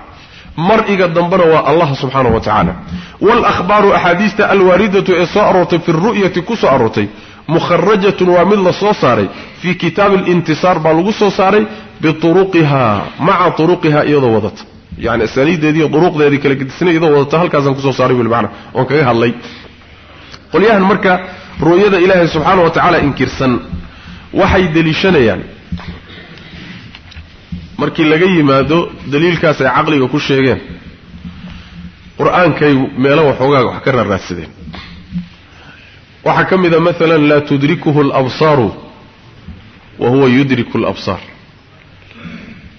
Mar'iga dambena waa allah subxaanahu wa tacaala waalahbaaru axaadiista alwaaridatu ee soo aroortay fi ru'yati ku soo aroortay mukharajatun waa mid la soo saaray. Fii kitaabi alintisaar baa lagu soo saaray bituruqiha maca turuqiha iyadoo wadata. Yani asaniideediiyo duruqdeedii kala gedisna iyadoo wadata halkaasaan ku soo saaray macana oon kaga hadlay. Qolyahan marka ru'yada ilaahay subxaana wa tacaala inkirsan waxay deliishanayaan. Markii laga yimaado daliilkaas ay caqliga ku sheegeen. Qur'aankay meelo waxoogaa wax ka raaraadsadeen waxaa ka mid a maalan laa tudrikuhu alabsaaru wa huwa yudriku alabsaar.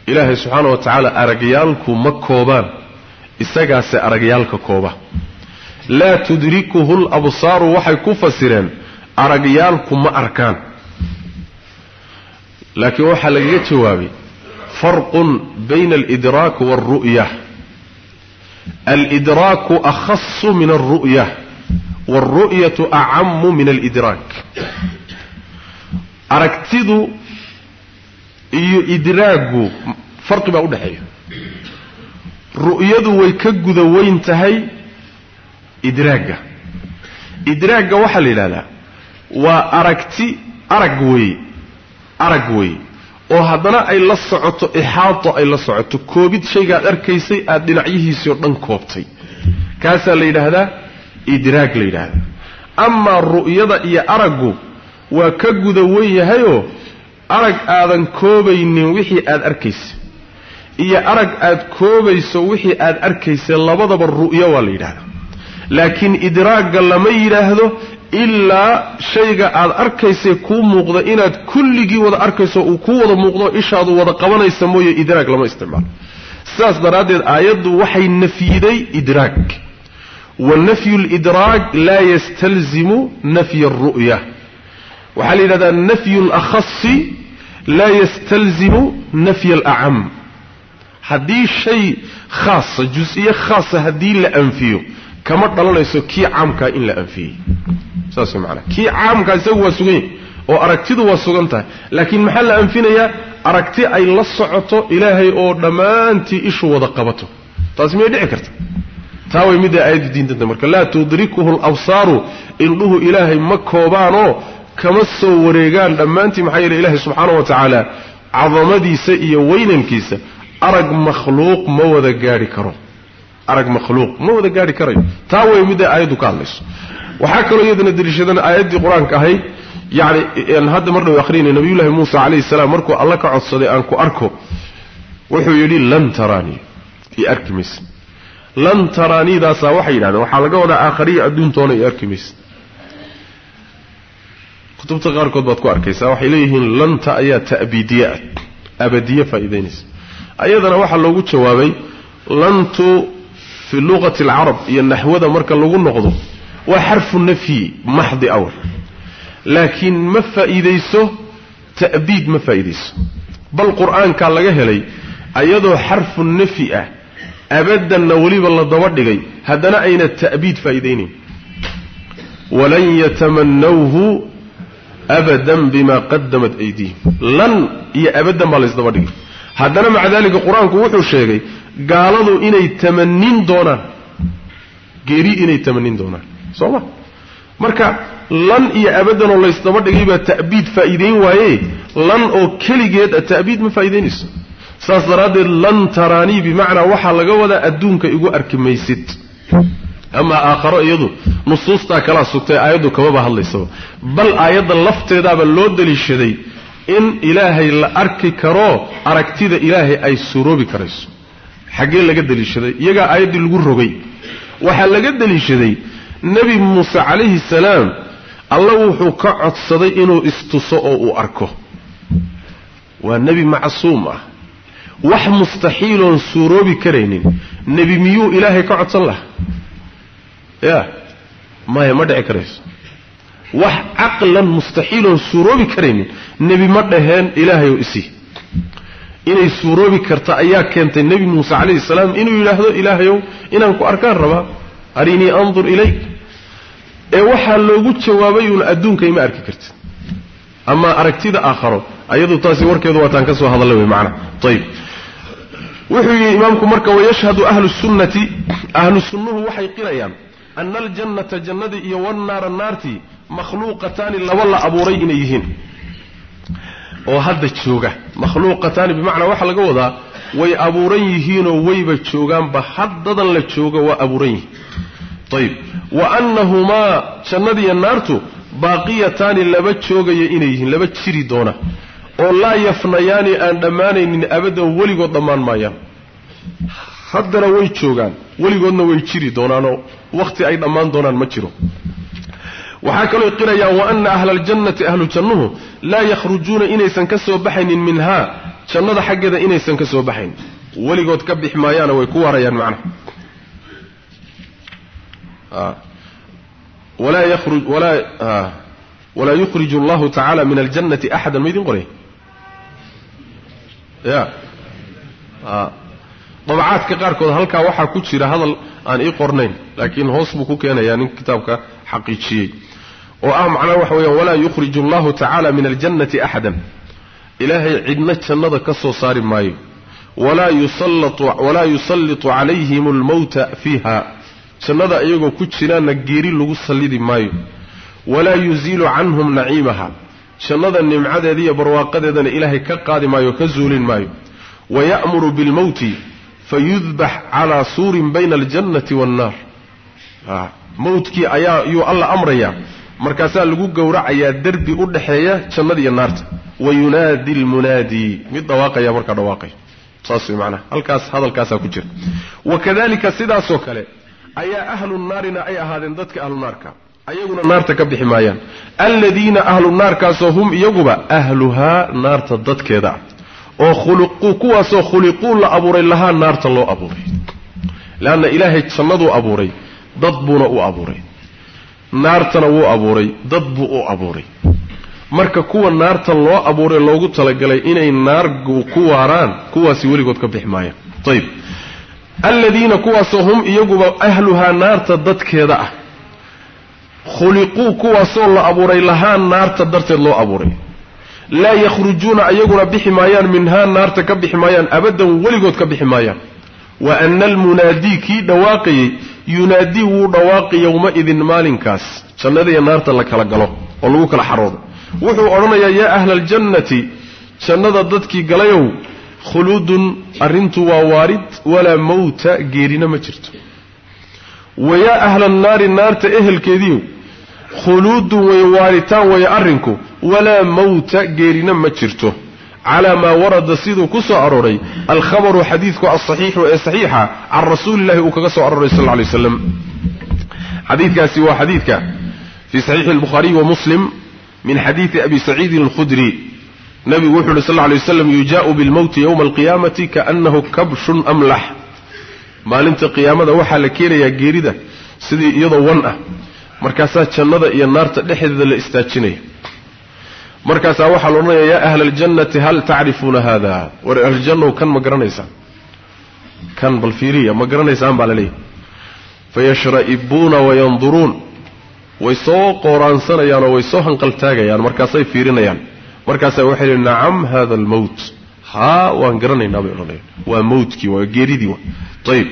Ilaahay subxaana wa tacaala aragyaalku ma koobaan isagaase aragyaalka kooba. Laa tudrikuhu alabsaaru waxay ku fasireen aragyaalku ma arkaan. Laakiin waxaa lagaga jawaabay farqun bayna alidraak waalru'ya alidraaku akhasu min alru'ya waalru'yatu acamu min alidraak aragtidu iyo idraagu farqi baa u dhexeeya ru'yadu way ka guda weyn tahay idraagga. Idraagga waxaa la yidhahdaa waa aragti arag weeye arag weeye oo haddana ay la socoto ixaato ay la socoto koobid shaygaad arkaysay aada dhinacyihiisii oo dhan koobtay. Kaasaa la yidhaahdaa idraag la yidhaahdaa amaa ru'yada iyo araggu waa ka guda weyn yahayoo arag aadan koobaynin wixii aad arkaysay iyo arag aad koobayso wixii aad arkaysay labadaba ru'yo waa la yidhahdaa laakiin idraagga lama yidhaahdo ilaa shayga aad arkaysay kuu muuqda inaad kulligii wada arkayso uu kuu wada muuqdo ishaadu wada qabanaysa mooye idraag lama isticmaalo. Sidaas daraaddeed aayaddu waxay nafyiday idraag wa nafyu lidraag laa yastalzimu nafya alru'ya waxaa la yidhahdaa nafyu alakhasi laa yastalzimu nafya alacam haddii shay khaasa jus-iyo khaasa haddii la anfiyo kama dhalanayso kii caamkaa in la anfiyey saas maanaa kii caamkaa isagu waa sugan yahy oo aragtidu waa sugan tahay laakiin maxaa la anfinayaa aragti ay la socoto ilaahay oo dhammaantii ishu wada qabato taasi miyay dhici karta taa way midday aayaddu diintanta marka laa tudrikuhu alabsaaru indhuhu ilaahay ma koobaanoo kama soo wareegaan. Dhammaantii maxaa yeele ilaahay subxaana wa tacaala cadamadiisa iyo weynankiisa arag makhluuq ma wada gaadhi karo. Arag makhluuq ma wada gaadhi karayo. Taa way midday aayaddu ka hadlayso. Waxaa kaloo iyadana deliishadana aayaddii qur'aanka ahayd yacni hadda mar dhow akhrinay nabiyullaahi muusa calayhi salaam markuu alla ka codsaday aan ku arko wuxuu yidhi lan taraanii io arki maysa lan taraaniidaasaa waxay yidhahdeen. Waxaa laga wadaa aakhariya adduuntoona io arki maysa kutubta qaarkood baad ku arkaysaa waxay leeyihiin lanta ayaa ta'biidiye abadiye faa'iidaynaysa. Ayadana waxaa loogu jawaabay lantu fi luqati alcarab iyo naxwada marka lagu noqdo waa xarfu nafyi maxdi awr. Laakiin ma faa'iidayso ta'biid ma faa'iidayso. Bal qur'aankaa laga helay ayadoo xarfu nafyi ah abadanna weliba la daba dhigay haddana ayna ta'biid faa'iidaynayn. Walan yatamannawhu abadan bima qadamat aydiihim. Lan iyo abadan baa laysdaba dhigay. Haddana maca dalika qur'aanku wuxuu sheegay gaaladu inay tamanin doonaan. Geeri inay tamanin doonaan. Soo ma marka lan iyo abadanoo laysdaba dhigay baa ta'biid faa'iidayn waaye. Lan oo keligeed ta'biid ma faa'iidaynayso saas daraaddeed lan taraanii bimacnaa waxaa laga wadaa adduunka igu arki maysid. Amaa aakharo iyadu nusuustaa kalaa sugtay aayaddu kamaba hadlaysaba bal aayadda lafteedaaba loo daliishaday in ilaahay la arki karo aragtida ilaahay ay suroobi karayso. Xaggee laga daliishaday iyagaa aayaddii lagu rogay. Waxaa laga daliishaday nebi muuse calayhi salaam alla wuxuu ka codsaday inuu istuso oo uu arko. Waa nebi macsuum ah wax mustaxiiloon suuroobi karaynin. Nebi miyuu ilaahay ka codsan lahaa? Ya maya ma dhici karayso. Wax caqlan mustaxiiloon suuroobi karaynin. Nebi ma dhaheen ilaahayow isii. Inay suuroobi karta ayaa keentay nebi muuse calayhi salaam inuu yidhaahdo ilaahayow inaan ku arkaan rabaa arinii andur ilayk. Ee waxaa loogu jawaabay uun adduunka ima arki kartid. Amaa aragtida aakharo ayadu taasi warkeedu waataan ka soo hadalla wey macana ayib wuxuu yidhi imaamku marka wayashhadu ahlu sunnati ahlu sunnuhu waxay qirayaan ana aljannata jannadii iyo wannaara naartii makhluuqataani laba la abuuray inay yihiin. Oo hadda jooga makhluuqataani bimacnaa waxaa laga wadaa way abuuran yihiinoo wayba joogaanba haddadan la jooga waa abuuran yihiin. Ayib wa annahumaa jannadiiyo naartu baaqiyataani laba joogaya inay yihiin laba jiri doona oo laa yafnayaani aan dhammaanaynin abadan weligood dhammaan maayaan. Haddana way joogaan weligoodna way jiri doonaanoo wakhti ay dhammaan doonaan ma jiro. Waxaa kaloo qirayaan wa ana ahla aljannati ahlu jannuhu laa yakhrujuuna inaysan ka soo baxaynin minhaa jannada xaggeeda inaysan ka soo baxayn. Weligood ka bixi maayaana way ku waarayaan macnaha walaa yakhruj walaa yukhriju allahu tacaala min aljannati axada ma idin qoray ya. Dabacaadka qaarkood halkaa waxaa ku jira hadal aan ii qornayn laakiin hoos buu ku keenayaa nin kitaabka xaqiijiyey. Oo ah macnaha waxa weeyaan walaa yukhriju allahu tacaala min aljannati axadan. Ilaahay cidna jannada ka soo saari maayo. Walaa yusallitu calayhim almowta fiiha. Jannada iyagoo ku jiraanna geeri lagu sallidi maayo. Walaa yuziilu canhum naciimaha jannada nimcadeeda iyo barwaaqadeedana ilaahay ka qaadi maayo ka zuulin maayo. Waya'muru bilmowti fayudbax calaa suurin bayna aljannati waannaar mowtkii ayaa yuu alla amrayaa markaasaa lagu gowracayaa derbi u dhexeeya jannada iyo naarta. Wayunaadi lmunaadi mid dhawaaqaya markaa dhawaaqaya saas way macnaha halkaas hadalkaasaa ku jira. Wakadalika sidaasoo kale ayaa ahlu naarina ay ahaadeen dadka ahlu naarka ayaguna naarta ka bixi maayaan. Aladiina ahlu naarkaasoo hum iyaguba ahluhaa naarta dadkeeda. Ah oo kuwaasoo khuliquu la abuuray lahaa naarta loo abuuray. Leanna ilaahay jannaduu abuuray dad buuna u abuuray. Naartana wuu abuuray dad buu u abuuray. Marka kuwa naarta loo abuuray loogu talagalay inay naar ku waaraan kuwaasi weligood ka bixi maayaan. Ayib aladiina kuwaasoo hum iyaguba ahluhaa naarta dadkeeda ah khuliquu kuwaasoo la abuuray lahaa naarta darteed loo abuuray. Laa yakhrujuuna ayaguna bixi maayaan minhaa naarta ka bixi maayaan abadan weligood ka bixi maayaan. Wa ana almunaadii kii dhawaaqayey yunaadii wuu dhawaaqi yowma-idin maalinkaas. Jannadiiyo naarta la kala galo oo lagu kala xaroodo. Wuxuu odhanayaa yaa ahla aljannati jannada dadkii galayow khuluudun arrintu waa waarid walaa mawta geerina ma jirto wa yaa ahla annaari naarta ehelkeediiw khuluudun way waaritaan waya arrinku. Walaa mawta geerina ma jirto. Calaa maa warada siduu ku soo arooray. Alkhabaru xadiidku alsaxiixu ee saxiixa can rasuulillahi uu kaga soo arooray sal lay waslam xadiidkaasi waa xadiidka fii saxiixi albukhaariyi wa muslim min xadiidi abi saciidin alkhudri. Nabigu wuxu uhi sal lay waslam yujaa'u bilmowti yowma alqiyaamati kaannahu kabshun amlax maalinta qiyaamada waxaa la keenayaa geerida sidii iyadoo wan ah. Markaasaa jannada iyo naarta dhexdeeda la istaajinaya. Markaasaa waxaa la odhanaya yaa ahla aljannati hal tacrifuuna hada war ahljannow kan ma garanaysaan kan bal fiiriya ma garanaysaan baa la leeyahy fayashra'ibuuna wayanduruun way soo qooraansanayaan oo way soo hanqaltaagayaan markaasay fiirinayaan. Markaasaa waxay lehi nacam hada almowt haa waan garanaynaa bay odhanayaan waa mowtkii waa geeridii wa ayib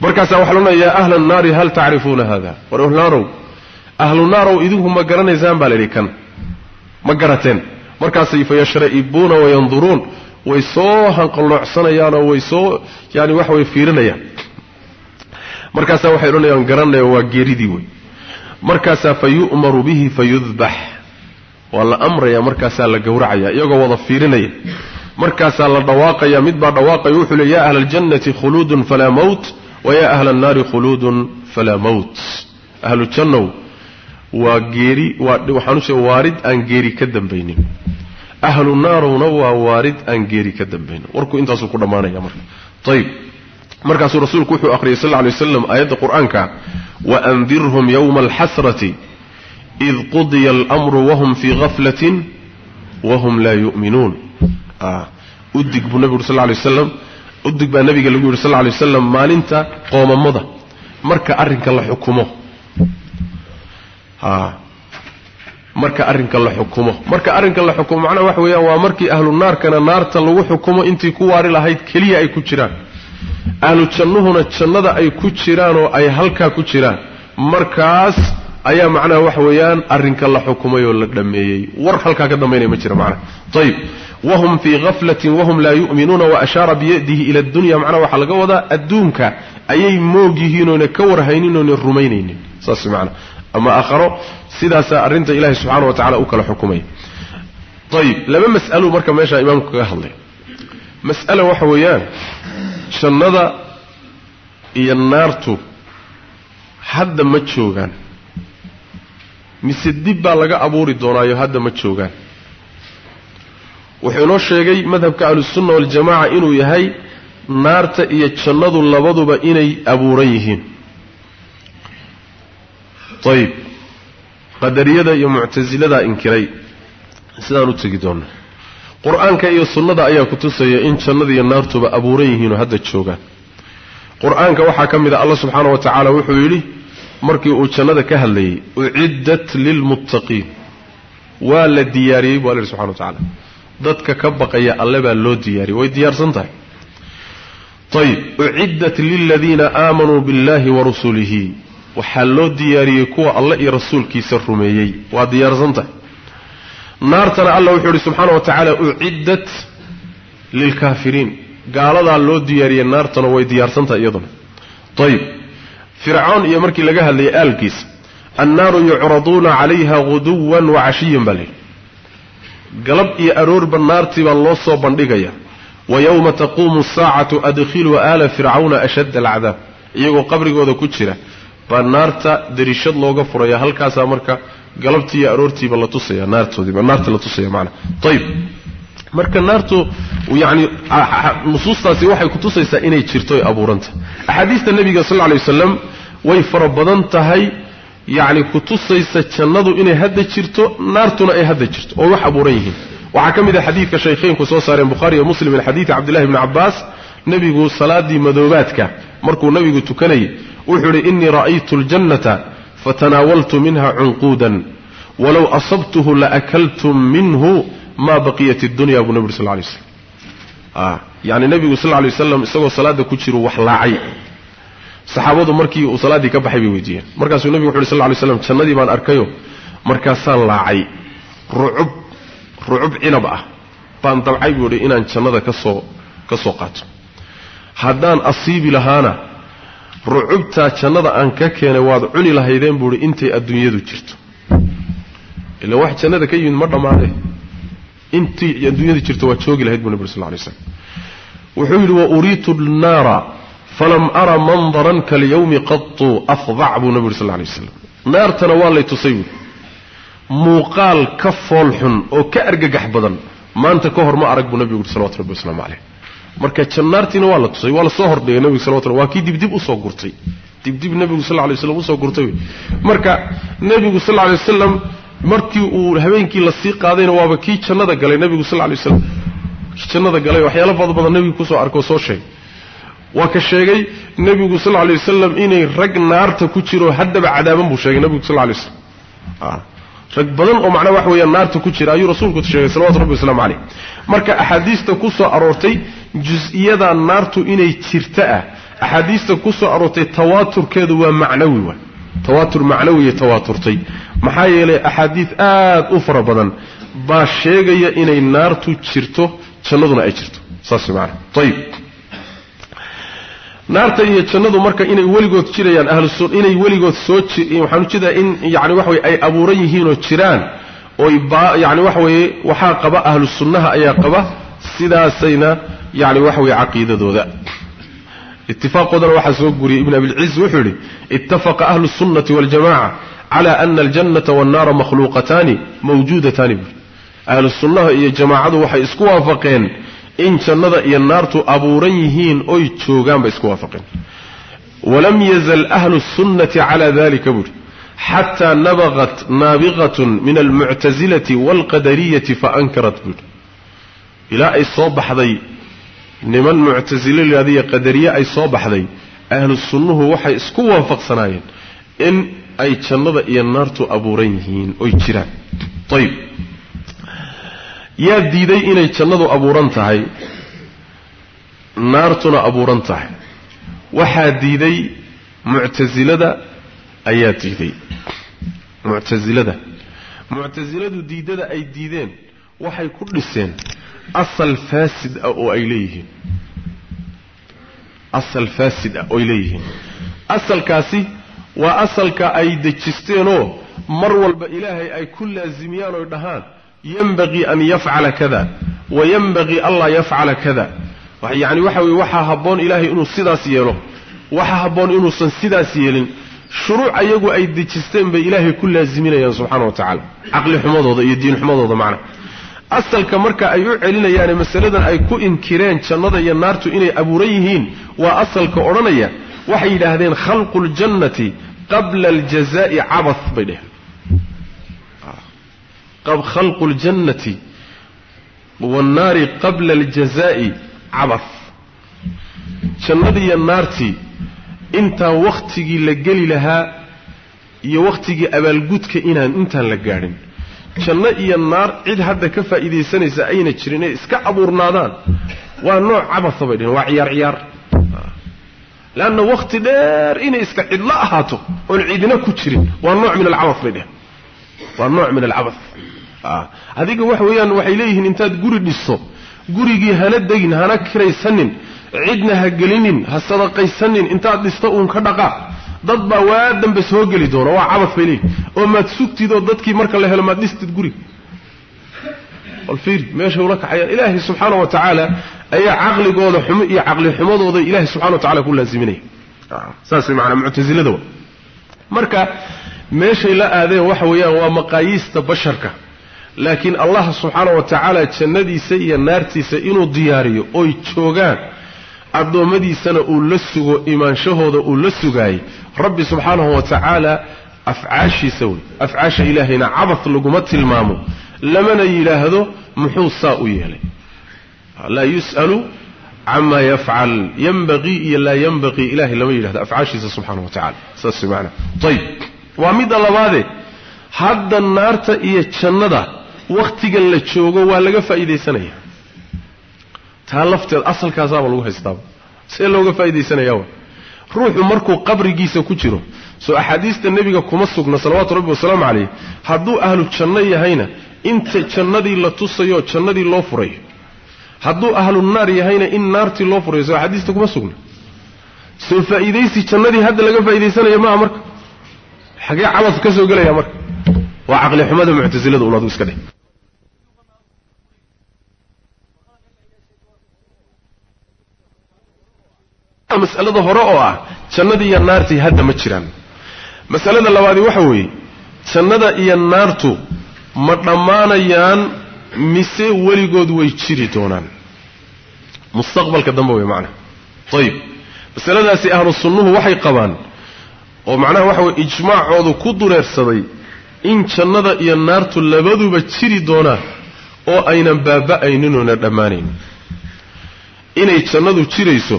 markaasaa waxaa la odhanaya yaa ahla annaari hal tacrifuuna hada war ahlunaarow ahlu naarow idinku ma garanaysaan baa la yidhi kan ma garateen. Markaasay fayashra'ibuuna wayanduruun way soo hanqaloocsanayaan way soo yani waxa way fiirinayaan. Markaasaa waxay odhanayaan garanaya waa geeridii wey markaasaa fa bihi fayudbax waa la amraya markaasaa la gowracaya iyagoo wada fiirinaya markaasaa la dhawaaqaya mid baa dhawaaqaya wuxuu le ya ahla aljannati khuluudun falaa mowt wa ya ahla annaari khuluudun falaa mowt ahlu jannow waa geeri waxaan u sheega waarid aan geeri ka dambaynin. Ahlu naarowna waa waarid aan geeri ka dambaynin. Warku intaasuu ku dhammaanaya marka. Ayib markaasuu rasuulku wuxuu akhriyay sal lla waslam aayadda qur'aanka waandirhum yowma alxasrati id qudiya almru wahum fii gaflatin wahum laa yu'minuun udig buu nabigu uri sal lay waslam udig baa nabiga lagu yidhi sal lay waslam maalinta qoomamada. Marka arrinka la xukumo. Marka arrinka la xukumo. Marka arrinka la xukumo macnaha waxa weeyaan waa markii ahlu naarkana naarta lagu xukumo intii ku waari lahayd keliya ay ku jiraan. Ahlu jannuhuna jannada ay ku jiraan oo ay halkaa ku jiraan. Markaas ayaa macnaha waxa weeyaan arrinka la xukumay oo la dhammeeyey war halkaa ka dambaynaya ma jira macnaha. Ayib wahum fii gaflatin wahum laa yu'minuuna wa ashaara biyadihi ila addunya macnaha waxaa laga wadaa adduunka ayay moog yihiin oona ka warhaynin oona rumaynaynin saas macnaha ama aakharo sidaasaa arrinta ilaahay subxaana wa tacala u kala xukumaya ayib laba mas'alo marka meeshaa imaamku kaga hadlay mas'ala waxa weeyaan jannada iyo naartu hadda ma joogaan mise dib baa laga abuuri doonaayo hadda ma joogaan wuxuu inoo sheegay madhabka ahlusunna waljamaca inuu yahay naarta iyo jannadu labaduba inay abuuran yihiin. Ayib qadariyada iyo muctasiladaa inkiray. Sidaan u tegi doonna qur'aanka iyo sunnada ayaa ku tusaya in jannada iyo naartuba abuuran yihiinoo hadda joogaan qur'aanka waxaa ka mid a allah subxaana wa tacaala wuxuu yidhi markii uu jannada ka hadlayay uciddat lilmuttaqiin. Waa la diyaariyey bu alla yidhi subxana wa tacala dadka ka baqaya alle baa loo diyaariyey. Way diyaarsan tahay. Ayib uciddat liladiina aamanuu biاllahi wa rusulihi. Waxaa loo diyaariyey kuwa alle iyo rasuulkiisa rumeeyey. Waa diyaarsan tahay. Naartana alla wuxuu yidhi subxaana wa tacaala uciddat lilkaafiriin gaaladaa loo diyaariyey naartana way diyaarsan tahay iyaduna. Ayib fircoon iyo markii laga hadlayay aalkiisa annaaru yucraduuna calayha guduwan wa cashiyan baa layidhi galab iyo aroorba naartii baa loo soo bandhigaya. Wa yowma taquumu asaacatu adkhiluu aala fircawna ashadda alcadaab. Iyagoo qabrigooda ku jira baa naarta dariishad looga furaya halkaasaa marka galabtii iyo aroortiiba la tusaya naartoodiiba naarta la tusaya macnaa ayib marka naartu yacni nusuustaasi waxay kutusaysaa inay jirto ay abuurantahay axaadiista nebiga sal lla alay wasalam way fara badan tahay yacni kutusaysa jannadu inay hadda jirto naartuna ay hadda jirto oo wax abuuran yihiin. Waxaa ka mid ah xadiidka shaykheynku soo saareen bukhaari iyo muslim min xadiidi cabdillahi bni cabbaas nebigu salaadii madoobaadka markuu nebigu tukanayay wuxuu idhi innii ra'aytu ljannata fatanaawaltu minha cunquudan walow asabtuhu laakaltum minhu ma baqiyat iddunya buu nebi uri sal lay slam yani nebigu sal lay waslam isagoo salaada ku jiru wax laacay saxaabadu markii uu salaaddii ka baxay bay weydiiyeen. Markaasuu nebigu wuxu uhi sal lay slam jannadii baan arkayo markaasaan laacay. Rucub rucub cinab ah. Baan dabcay buu idhi inaan jannada ka soo ka soo qaato. Haddaan asiibi lahaana rucubtaa jannada aan ka keenay waad cuni lahaydeen buu ihi intay adduunyadu jirto. Ila wax jannada ka yimid ma dhammaadee intii adduunyadu jirto waad joogi lahayd buu nebi uri sal lay slam wuxuu yidhi wa uriitu nnaara falam ara mandaran kalyawmi qatu afdac buu nebi uri sal lay waslam naartana waa lay tusay buui muuqaal ka foolxun oo ka argagax badan maanta ka hor ma arag buu nebigu yuri salawatu rabbi wasalaamu caleyh marka jannaartiina waa la tusay waa la soo hordhigay nebigu salawatu rabbi waa kii dibdib u soo gurtay. Dibdib nebigu sal lay waslam u soo gurtay wey marka nebigu sal lay wasalam markii uu habeenkii la sii qaadayna waaba kii jannada galay nebigu sal lay waslam jannada galay waxyaalo fada badan nebigu ku soo arkoo soo sheegay waa ka sheegay nebigu sal lay wasalam inay rag naarta ku jiro haddaba cadaaban buu sheegay nebigu sal lay waslam rag badan oo macnaha wax weeyaan naarta ku jira ayuu rasuulku sheegay salawatu rabbi wasalaamu caleyh marka axaadiista ku soo aroortay jus-iyada naartu inay jirta ah axaadiista ku soo aroortay tawaaturkeedu waa macnawi wa tawaatur macnawiya tawaaturtay maxaa yeelay axaadiid aad u fara badan baa sheegaya inay naartu jirto jannaduna ay jirto. Saas maana ayib naarta iyo jannadu marka inay weligood jirayaan ahlusun inay weligood soo waxaan u jeedaa in yani waxa weye ay abuuran yihiinoo jiraan oy yani waxa weeye waxaa qaba ahlu sunnaha ayaa qaba sidaasayna yani waxa weye caqiidadooda. Itifaaqoodana waxaa soo guriyey ibn abilciz wuxuu yidhi ittafaqa ahlu sunnati waljamaca cala ana aljannata wannaara makhluuqataani mawjuudataani. Buuri ahlu iyo jamaacadu waxay isku waafaqeen in jannada iyo naartu abuuran yihiin oy joogaan bay isku waafaqeen. Walam yazal ahlu sunnati cala dalika buuri xataa nabaqat naabiqatun min almuctasilati waalqadariyati faankarat buuri ilaa ay soo baxday niman muctasilo layihahdiyo qadariye ay soo baxday ahlu sunnuhu waxay isku waafaqsanaayeen in ay jannada iyo naartu abuuran yihiin oy jiraan. Ayib yaa diiday inay jannadu abuuran tahay? Naartuna abuuran tahay. Waxaa diiday muctasilada ayaa diiday. Muctasilada muctasiladu diidada ay diideen waxay ku dhiseen asal faasid ah oo ay leeyihiin. Asal faasid ah oo ay leeyihiin. Asalkaasi waa asalka ay dejisteenoo mar walba ilaahay ay ku laasimiyaan oy dhahaan yanbagii an yafcala kada wa yanbagii anlaa yafcala kada yacni waxa weye waxaa habboon ilaahay inuu sidaas yeelo waxaa habboon inuusan sidaas yeelin. Shuruuc ayagu ay dejisteen bay ilaahay ku laasiminayaan subxaana wa tacaala caqli xumadooda iyo diin xumadooda macna. Asalka marka ay u celinayaane masaladan ay ku inkireen jannada iyo naartu inay abuuran yihiin waa asalka odhanaya waxay yidhaahdeen khalqu ljannati qabla aljazaa'i cabath bay dheheen khalqu ljannati waannaari qabla aljazaa'i cabath jannadiiyo naartii intaan wakhtigii la geli lahaa iyo wakhtigii abaalgudka inaan intaan la gaadhin janno iyo naar cid hadda ka faa'iidaysanaysa ayna jirin inay iska abuurnaadaan waa nooc cabasa bay dheheen waa ciyaar ciyaar leanna wakhti dheer inay iska cidlo ahaato oon cidina ku jirin waa nooc min alcabas bay dheheen waa nooc min alcabas adiga waxa weeyaan waxay leeyihiin intaad guri dhiso gurigii hana degin hana kiraysanin cidna ha gelinin ha sadaqaysanin intaad dhista uun ka dhaqaa dad baa waa dambe soo geli doona waa cabad bay leeyihiin oo maad sugtid oo dadkii marka la helo maad dhistid guriga alfiiri meeshay ula kaxayaan ilaahay subxaana wa tacaala ayaa caqligooda xumo iyo caqli xumadooda ilaahay subxana wa tacala ku laaziminaya saas way macanaa muctasilada marka meeshay la aadeen waxa weeyaan waa maqaayiista basharka laakiin allah subxaana wa tacaala jannadiisa iyo naartiisa inuu diyaariyo oy joogaan addoommadiisana uu la sugo imaanshahooda uu la sugaayey rabbi subxaanahu wa tacaala afcaashiisa wey afcaasha ilaahayna cabad laguma tilmaamo lamana yidhaahdo muxuu saa u yeelay. Laa yus'alu camaa yafcal yanbaqii iyo laa yanbaqii ilahay lama yidhahdo afcaashiisa subxaana wa tacala saas maana ayib waa midda labaade hadda naarta iyo jannada wakhtigan la joogo waa laga faa'iidaysanaya. Taa lafteed asalkaasaaba lagu haystaaba see looga faa'iidaysanaya wa ruuxu markuu qabrigiisa ku jiro soo axaadiista nebiga kuma sugna salawaatu rabbi wasalaamu calayh hadduu ahlu janno yahayna inta jannadii la tusayo jannadii loo furayo. Hadduu ahlu naar yahayna in naartii loo furayo soo axaadiista kuma sugna. Soo faa'iidaysi jannadii hadda laga faa'iidaysanayo maaha marka. Xagee cabas ka soo gelaya marka. Waa caqli xumada muctasilada adigu iska dheh masalada hore oo ah jannadii iyo naartii hadda ma jiraan. Masalada labaadi waxa weeye jannada iyo naartu ma dhammaanayaan mise weligood way jiri doonaan. Mustaqbalka dambe wey macnaha ayib masaladaasi ahlu sunnuhu waxay qabaan oo macnaha waxa weye ijmaacoodu ku dureersaday in jannada iyo naartu labaduba jiri doonaan oo aynan baaba'ayninuna dhammaanayn. Inay jannadu jirayso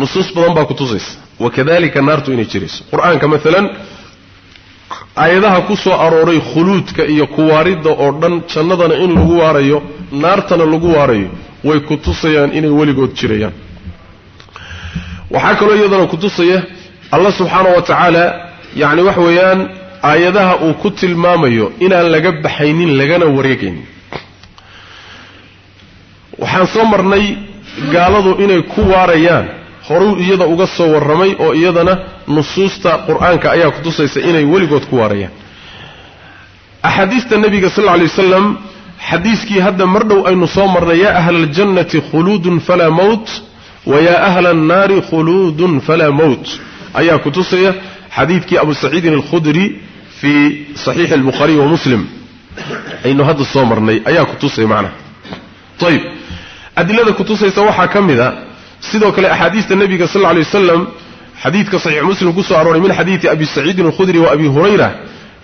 nusuus badan baa ku tusaysa. Wakadalika naartu inay jirayso qur'aanka maalan aayadaha ku soo arooray khuluudka iyo kuwaaridda oo dhan jannadana in lagu waarayo naartana lagu waarayo way ku tusayaan inay weligood jirayaan. Waxaa kaloo iyadana ku tusaya allah subxaana wa tacaala yacni waxa weeyaan aayadaha uu ku tilmaamayo inaan laga baxaynin lagana wareegaynin. Waxaan soo marnay gaaladu inay ku waarayaan horuu iyada uga soo warramay oo iyadana nusuusta qur'aanka ayaa ku tusaysa inay weligood ku waarayaan. Axaadiista nebiga sal lla alay wasalam xadiiskii hadda mar dhow aynu soo marnay yaa ahla aljannati khuluudun falaa mowt wa yaa ahla annaari khuluudun falaa mowt ayaa ku tusaya xadiidkii abu saciidin alkhudri fii saxiixi albukhaariy wa muslim. Aynu hadda soo marnay ayaa ku tusaya macnaha. Ayib adilada ku tusaysa waxaa ka mid a sidoo kale axaadiista nebiga sal lay wasalam xadiidka saxiix muslim ku soo arooray min xadiidi abi saciidin alkhudri wa abi hurayra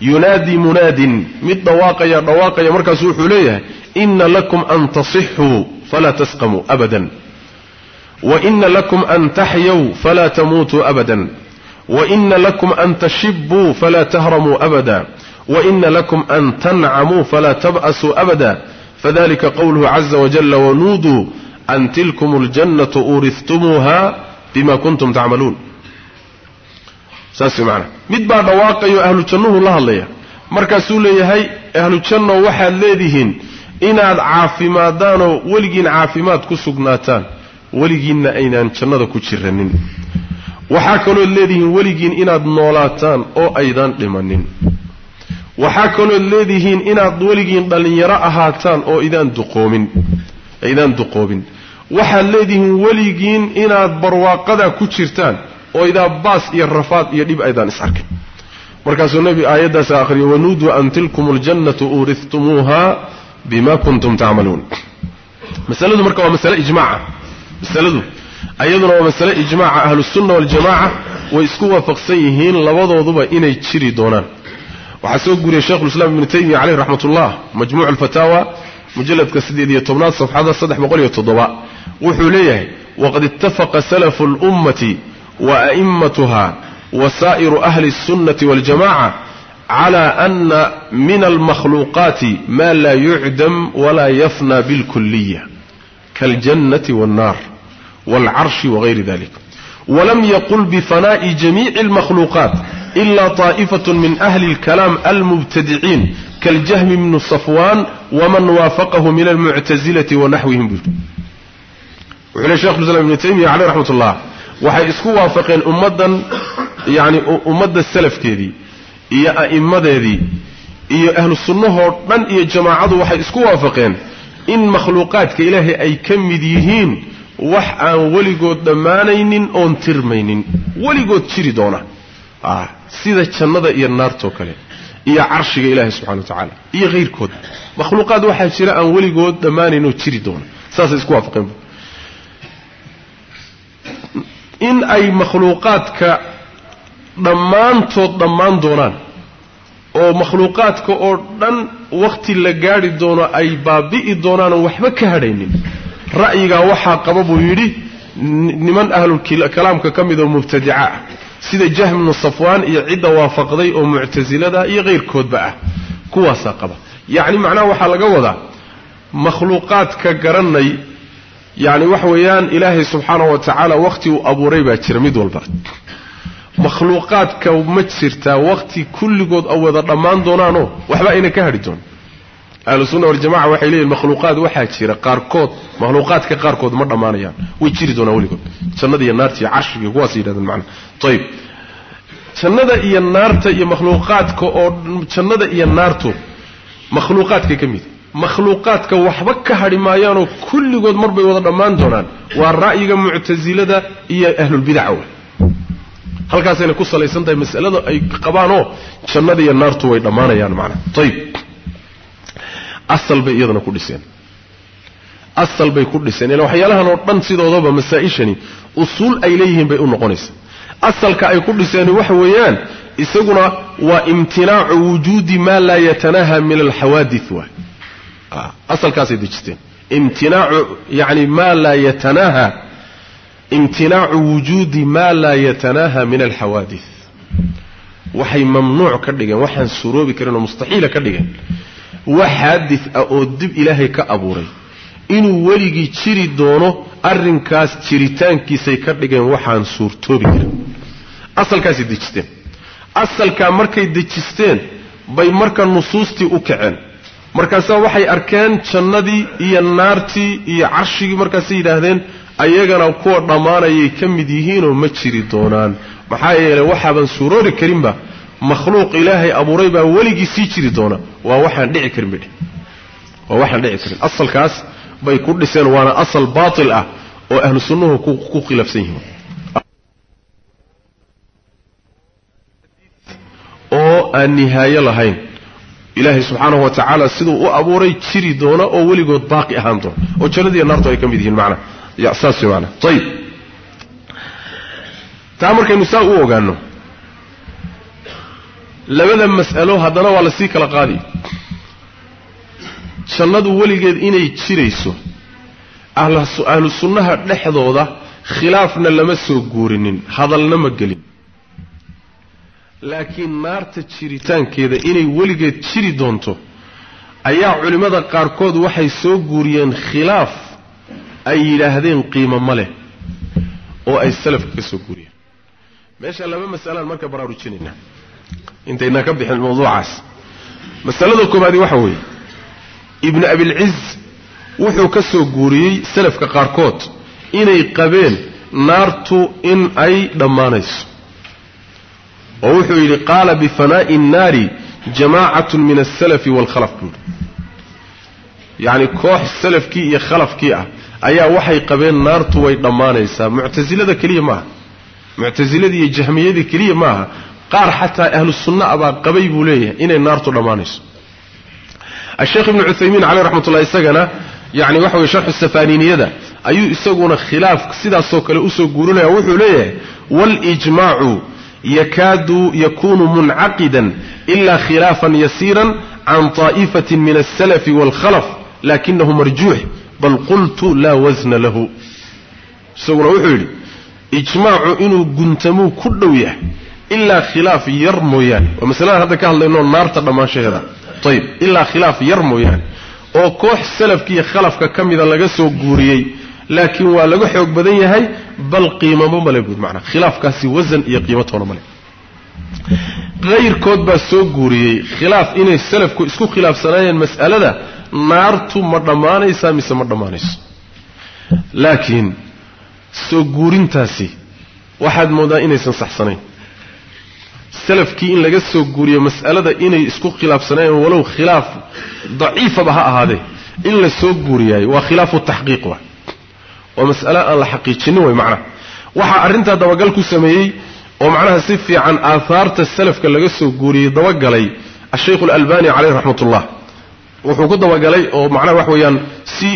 yunaadii munaadin. Mid dhawaaqaya dhawaaqaya markaasu wuxuu leeyahay ina lakum an tasixuu falaa tasqamuu abadan. Wa ina lakum an taxyaw falaa tamuutuu abadan. Waina lakum an tashibuu falaa tahramuu abada. Waina lakum an tancamuu falaa tab'asuu abada. Fadalika qowluhu caza wajala wanuuduu an tilkum اljannatu uurihtumuuha bima kuntum tacmaluun saas maana mid baa dhawaaqayo ahlu jannuhu la hadlaya. Markaasuu leeyahay ahlu janno waxaad leedihiin inaad caafimaadaanoo weligiin caafimaad ku sugnaataan. Weligiinna aynaan jannada ku jiranin. Waxaa kaloood leedihiin weligiin inaad noolaataan oo aydaan dhimanin. Waxaa kaloood leedihiin inaad weligiin dhallinyaro ahaataan oo idaan duqoobin waxaad leedihiin weligiin inaad barwaaqadaa ku jirtaan oo idaa baas iyo rafaad iyo dhib aydaan is arkin. Markaasuu nebi aayaddaas akhriya wanuuduu an tilkum aljannatu uurihtumuuha bima kuntum tacmaluun masaladu marka waa masale ijmaaca. Masaladu ayaduna waa masale ijmaaca ahlusunna waljamaca way isku waafaqsan yihiin labadooduba inay jiri doonaan. Waxaa soo guriyey sheikhulislaam ibnu taymiya caleyh raxmat ullah majmuuc alfataawa mujalladka siddeed iyo tobnaad safxada saddex boqol iyo toddoba wuxuu leeyahay waqad ittafaqa salafu lummati wa a'immatuha wa saa'iru ahli الsunnati waاljamaca cala ana min almakhluuqaati ma laa yucdam walaa yafna bilkuliya kaaljannati waاnnar wاlcarshi wagayri dalik walam yaqul bifanaءi jamiici اlmakhluuqaat ila طaa'ifaة min ahli اlkalaam almubtadiciin kaاljahmi bnu safwan waman waafaqahu min almuctazilati wanaxwihim buu wuxuu le shekh islam ibnu taymiya caleyh raxmat ullah waxay isku waafaqeen ummaddan yacni ummadda salafkeedii iyo a'immadeedii iyo ahlu sunnahoo dhan iyo jamaacadu waxay isku waafaqeen in makhluuqaadka ilaahay ay ka mid yihiin wax aan weligood dhammaanaynin oon tirmaynin weligood jiri doona sida jannada iyo naartoo kale iyo carshiga ilaahay subxana wa tacaala iyo hayrkood makhluuqaad waxaa jira aan weligood dhammaanayn oo jiri doona saasay isku waafaqeen in ay makhluuqaadka dhammaantood dhammaan doonaan oo makhluuqaadka oo dhan wakhti la gaadhi doono ay baabi'i doonaanoo waxba ka hadhaynin ra'yigaa waxaa qaba buu yidhi niman ahlukalaamka ka mid oo mubtadica ah sida jahmnu safwaan iyo cidda waafaqday oo muctasilada iyo kayrkoodba ah. Kuwaasaa qaba. Yacni macnaha waxaa laga wadaa makhluuqaadka garanay yacni waxa weeyaan ilaahay subxaanahu wa tacaala wakhti uu abuuray baa jira mid walba. Makhluuqaadka ma jirtaa wakhti kulligood a wada dhammaan doonaanoo? Waxba ayna ka hadhi doonin ahlu sunna waljamaca waxay leeyihiin makhluuqaad waxaa jira qaarkood makhluuqaadka qaarkood ma dhammaanayaan. Way jiri doonaan weligood jannada iyo naarta iyo carshiga kuwaas yidhahdeen macna. Ayib jannada iyo naarta iyo makhluuqaadka oo jannada iyo naartu makhluuqaadka ka mid. Makhluuqaadka waxba ka hadhi maayaanoo kulligood marbay wada dhammaan doonaan. Waa ra'yiga muctasilada iyo ahlulbidaca wey. Halkaasayna ku salaysan tahay masalada ay qabaanoo jannada iyo naartu way dhammaanayaan macnaha ayib asal bay iyadana ku dhiseen. Asal bay ku dhiseen. Ila waxyaalahan oo dhan sidoodaba masaa-ishani usuul ay leeyihiin bay u noqonaysa. Asalka ay ku dhiseen waxa weeyaan isaguna waa imtinaacu wujuudi maa laa yatanaha min alxawaadith waay asalkaasay dejisteen. Imtinaacu yani maa laa yatanaha imtinaacu wujuudi maa laa yatanaha min alxawaadith waxay mamnuuc ka dhigeen waxaan suroobi karin oo mustaxiila ka dhigeen wax xaadid ah oo dib ilaahay ka abuuray. Inuu weligii jiri doono arrinkaas jiritaankiisay ka dhigeen waxaan suurtoobi karin asalkaasay dejisteen. Asalkaa markay dejisteen bay marka nusuustii u kaceen. Markaasaa waxay arkeen jannadii iyo naartii iyo carshigii markaasay yidhaahdeen ayagana kuwa dhammaanayay ka mid yihiinoo ma jiri doonaan. Maxaa yeelay waxaaban suuroori karinba makhluuq ilaahay abuuray baa weligii sii jiri doona. Waa waxaan dhici karin bay waa waxaan dhici karin. Asalkaas bay ku dhiseen waana asal baatil ah oo ahlu sunnuhu ku khilaafsan yihiin. Oo aan nihaayo lahayn ilaahay subxaanahu wa tacaala siduu u abuuray jiri doona oo weligood baaqi ahaan doona. Oo jannadiiyo naartu ay ka mid yihiin macnaha saas macnaha ayib taa markaynu saa u ogaano labada mas'alo haddana waa la sii kala qaadi. Jannadu weligeed inay jirayso ahlu sunnaha dhexdooda khilaafna lama soo guurinin hadalna ma gelin. Laakiin naarta jiritaankeeda inay weligeed jiri doonto ayaa culimmada qaarkood waxay soo guuriyeen khilaaf ay yidhaahdeen qiimo ma leh oo ay salafka ka soo guuriyeen. Meesha laba masalaan marka baraarujinaynaa intaynaan ka bixin mawduucaas. Masalada koobaadi waxa weeye ibnu abilciz wuxuu ka soo guuriyey salafka qaarkood inay qabeen naartu in ay dhammaanayso. Oo wuxuu yidhi qaala bifanaa'i nnaari jamaacatun min alsalafi waalkhalaf buuri yacni koox salafkii iyo khalafkii ah ayaa waxay qabeen naartu way dhammaanaysaa. Muctasilada keliya maaha. Muctasiladii iyo jahmiyadii keliya maaha qaar xataa ahlu abaa qabay buu leeyahay inay naartu dhammaanayso. Asheekh ibnu cuthaymiin caleyh raxmatullah isagana yani waxa weye sharxu safaaniiniyada ayuu isaguna khilaaf sidaasoo kale u soo guurinaya. Wuxuu leeyahay walijmaacu yakaadu yakunu muncaqidan ila khilaafan yasiiran can طaa'ifatin min alsalafi wاlkhalaf lakinahu marjuux bal qultu laa wasna lahu. Isaguna wuxuu yidhi ijmaacu inuu guntamuu ku dhow yahay ilaa khilaaf yar mooyaane waa masaladaan hadda ka hadlayno naarta dhammaanshaheeda ayib ilaa khilaaf yar mooyaane oo koox salafkiiyo khalafka ka mida laga soo guuriyey laakiin waa laga xoog badan yahay bal qiimamo male buud macnaa khilaafkaasi wasan iyo qiimatoona male hayrkood baa soo guuriyey khilaaf inay salafku isku khilaafsanaayeen mas'alada naartu ma dhammaanaysaa mise ma dhammaanayso laakiin soo guurintaasi waxaad moodaa inaysan saxsanayn salafkii in laga soo guuriyo mas'alada inay isku khilaafsanaayeen walow khilaaf daciifaba ha ahaadee in la soo guuriyaayo waa khilaafu taxqiiq wa. Waa mas'ale aan la xaqiijinin way macnaha waxaa arrintaa dabagal ku sameeyey oo macnaha si fiican aahaarta salafka laga soo guuriyey dabagalay ashaykhu alalbani caleyh raxmatullah. Wuxuu ku dabagalay oo macnaha wax weeyaan si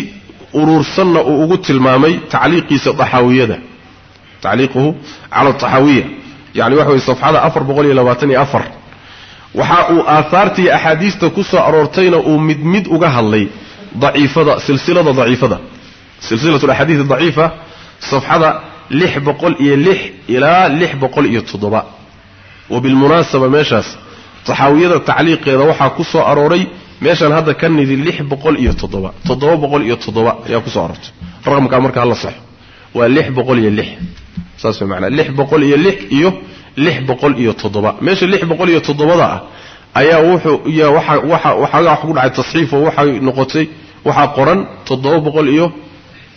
uruursanna uu ugu tilmaamay tacliiqiisa taxaawiyada tacliiquhu cala taxaawiya yani waxa weye safxada afar boqol iyo labaatan iyo afar. Waxa uu aahaartii axaadiista ku soo aroortayna uu mid mid uga hadlay daciifada silsilada daciifada. Silsilatu alaxaadiis daciifa safxada lix boqol iyo lix ilaa lix boqol iyo toddoba. Wa meeshaas taxaawiyada tacliiqeeda waxaa ku soo arooray meeshaan hadda ka nidi lix boqol iyo toddoba. Toddoba boqol iyo toddoba ayaa ku soo aroortay. Raqamkaa marka hala saxo. Waa lix boqol iyo lix saas way macnaa. lix boqol iyo lix iyo lix boqol iyo toddoba. Meesha lix boqol iyo toddobada ah ayaa wuxuu ya waxa waxa waxaagaa wax ku dhacay tasxiifoo waxay noqotay waxaa qoran toddoba boqol iyo